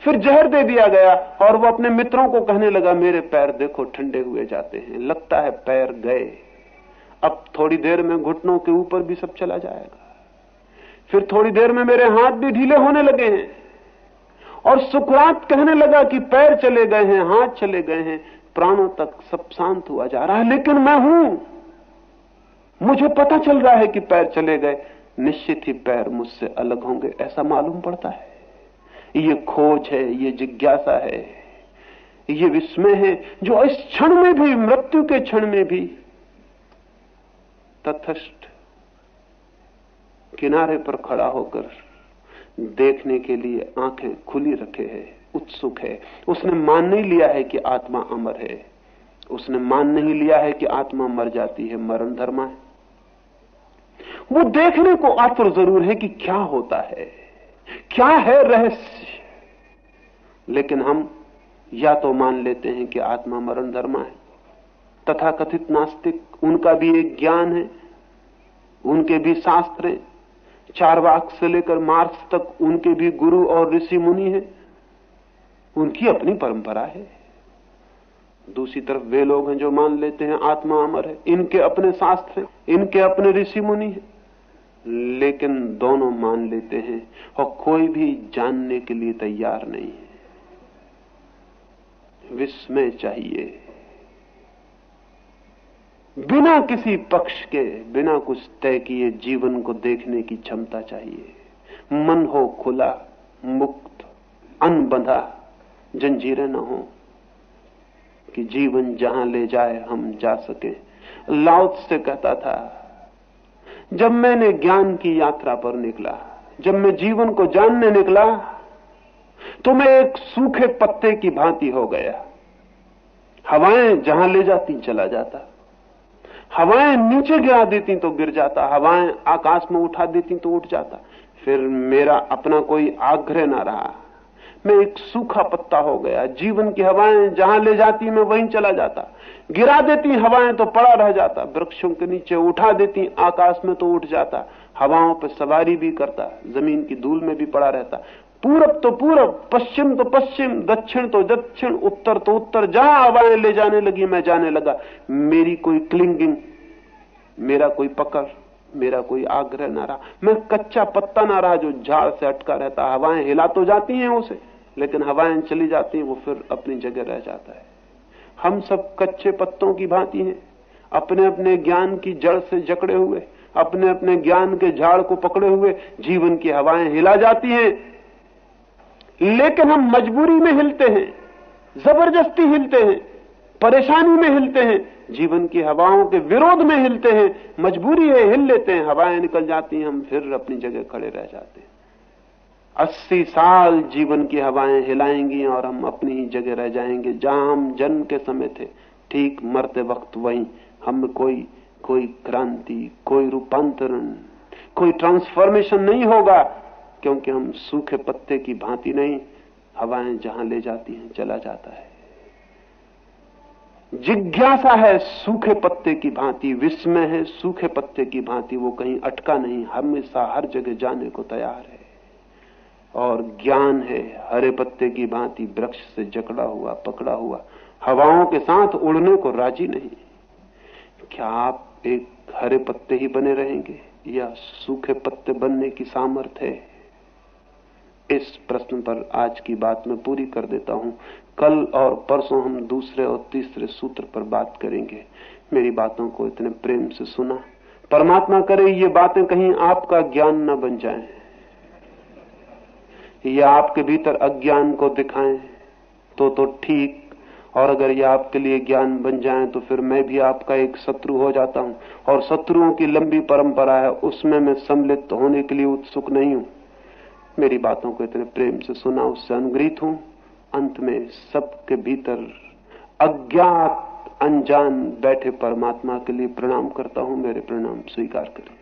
फिर जहर दे दिया गया और वो अपने मित्रों को कहने लगा, मेरे पैर देखो, ठंडे हुए जाते हैं। लगता है पैर गए। अब थोड़ी देर में घुटनों के ऊपर भी सब चला जाएगा। फिर थोड़ी देर में मेरे हाथ भी ढीले होने लगे हैं। और सुकरात कहने लगा कि पैर चले गए हैं, हाथ चले गए हैं। प्राणों तक सब शांत हुआ जा रहा है, लेकिन मैं हूँ। मुझे पता चल रहा है कि पैर चले गए। निश्चित ही पैर मुझसे अलग होंगे, ऐसा मालूम पड़ता है। ये खोज है, ये जिज्ञासा है, ये विस्मय है, जो इस क्षण में भी, मृत्यु के क्षण में भी तथस्थ किनारे पर खड़ा होकर देखने के लिए आँखें खुली रखे है, उत्सुक है। उसने मान नहीं लिया है कि आत्मा अमर है। उसने मान नहीं लिया है कि आत्मा मर जाती है, मरण धर्मा है। वो देखने को आतुर ज़रूर है कि क्या होता है। क्या है रहस्य? लेकिन हम या तो मान लेते हैं कि आत्मा मरण धर्मा है तथा कथित नास्तिक, उनका भी एक ज्ञान है, उनके भी शास्त्र चार वाक से लेकर मार्क्स तक उनके भी गुरु और ऋषि मुनि हैं। उनकी अपनी परंपरा है। दूसरी तरफ़ वे लोग हैं जो मान लेते हैं आत्मा अमर है। इनके अपने शास्त्र हैं, इनके अपने ऋषि मुनि हैं। लेकिन दोनों मान लेते हैं और कोई भी जानने के लिए तैयार नहीं है। विस्मय चाहिए। बिना किसी पक्ष के, बिना कुछ तय किए जीवन को देखने की क्षमता चाहिए। मन हो खुला, मुक्त, अनबंधा, जंजीरें न हो। कि जीवन जहाँ ले जाए हम जा सके। लाउत से कहता था, जब मैंने ज्ञान की यात्रा पर निकला, जब मैं जीवन को जानने निकला तो मैं एक सूखे पत्ते की भांति हो गया। हवाएँ जहाँ ले जाती चला जाता। हवाएँ नीचे गिरा देती तो गिर जाता, हवाएँ आकाश में उठा देती तो उठ जाता। फिर मेरा अपना कोई आग्रह ना रहा। मैं एक सूखा पत्ता हो गया। जीवन की हवाएँ जहाँ ले जाती, मैं वहीं चला जाता। गिरा देती हवाएँ तो पड़ा रह जाता। वृक्षों के नीचे उठा देती, आकाश में तो उठ जाता। हवाओं पर सवारी भी करता, ज़मीन की धूल में भी पड़ा रहता। पूरब तो पूरब, पश्चिम तो पश्चिम, दक्षिण तो दक्षिण, उत्तर तो उत्तर। जहाँ हवाएँ ले जाने लगी, मैं जाने लगा। मेरी कोई क्लिंगिंग, मेरा कोई पकड़, मेरा कोई आग्रह ना रहा। मैं कच्चा पत्ता ना रहा जो झाड़ से अटका रहता। हवाएँ हिला तो जाती हैं उसे। लेकिन हवाएँ चली जाती हैं, वो फिर अपनी जगह रह जाता है। हम सब कच्चे पत्तों की भांति हैं। अपने अपने ज्ञान की जड़ से जकड़े हुए अपने अपने ज्ञान के झाड़ को पकड़े हुए जीवन की हवाएँ हिला जाती हैं। लेकिन हम मजबूरी में हिलते हैं, ज़बरदस्ती हिलते हैं, परेशानी में हिलते हैं, जीवन की हवाओं के विरोध में हिलते हैं, मजबूरी है, हिल लेते हैं, हवाएँ निकल जाती हैं, हम फिर अपनी जगह खड़े रह जाते हैं। अस्सी साल जीवन की हवाएँ हिलाएँगी और हम अपनी ही जगह रह जाएँगे। जहाँ हम जन्म के समय थे। ठीक मरते वक्त वहीं हम कोई कोई क्रांति, कोई रूपांतरण, कोई ट्रांसफॉर्मेशन नहीं होगा, क्योंकि हम सूखे पत्ते की भांति नहीं, हवाएँ जहाँ ले जाती हैं, चला जाता है। जिज्ञासा है सूखे पत्ते की भांति, विस्मय है सूखे पत्ते की भांति, वो कहीं अटका नहीं, हमेशा हर जगह जाने को तैयार है। और ज्ञान है। हरे पत्ते की भांति वृक्ष से जकड़ा हुआ, पकड़ा हुआ। हवाओं के साथ उड़ने को राज़ी नहीं। क्या आप एक हरे पत्ते ही बने रहेंगे या सूखे पत्ते बनने की सामर्थ्य है? इस प्रश्न पर आज की बात मैं पूरी कर देता हूँ। कल और परसों हम दूसरे और तीसरे सूत्र पर बात करेंगे। मेरी बातों को इतने प्रेम से सुना। परमात्मा करे ये बातें कहीं आपका ज्ञान न बन जाए। या आपके भीतर अज्ञान को दिखाएँ तो तो ठीक। और अगर ये आपके लिए ज्ञान बन जाए तो फिर मैं भी आपका एक शत्रु हो जाता हूँ। और शत्रुओं की लंबी परंपरा है, उसमें मैं सम्मिलित होने के लिए उत्सुक नहीं हूँ। मेरी बातों को इतने प्रेम से सुना, उससे अनुग्रहित हूँ। अंत में सबके भीतर अज्ञात, अनजान बैठे परमात्मा के लिए प्रणाम करता हूँ। मेरे प्रणाम स्वीकार करें।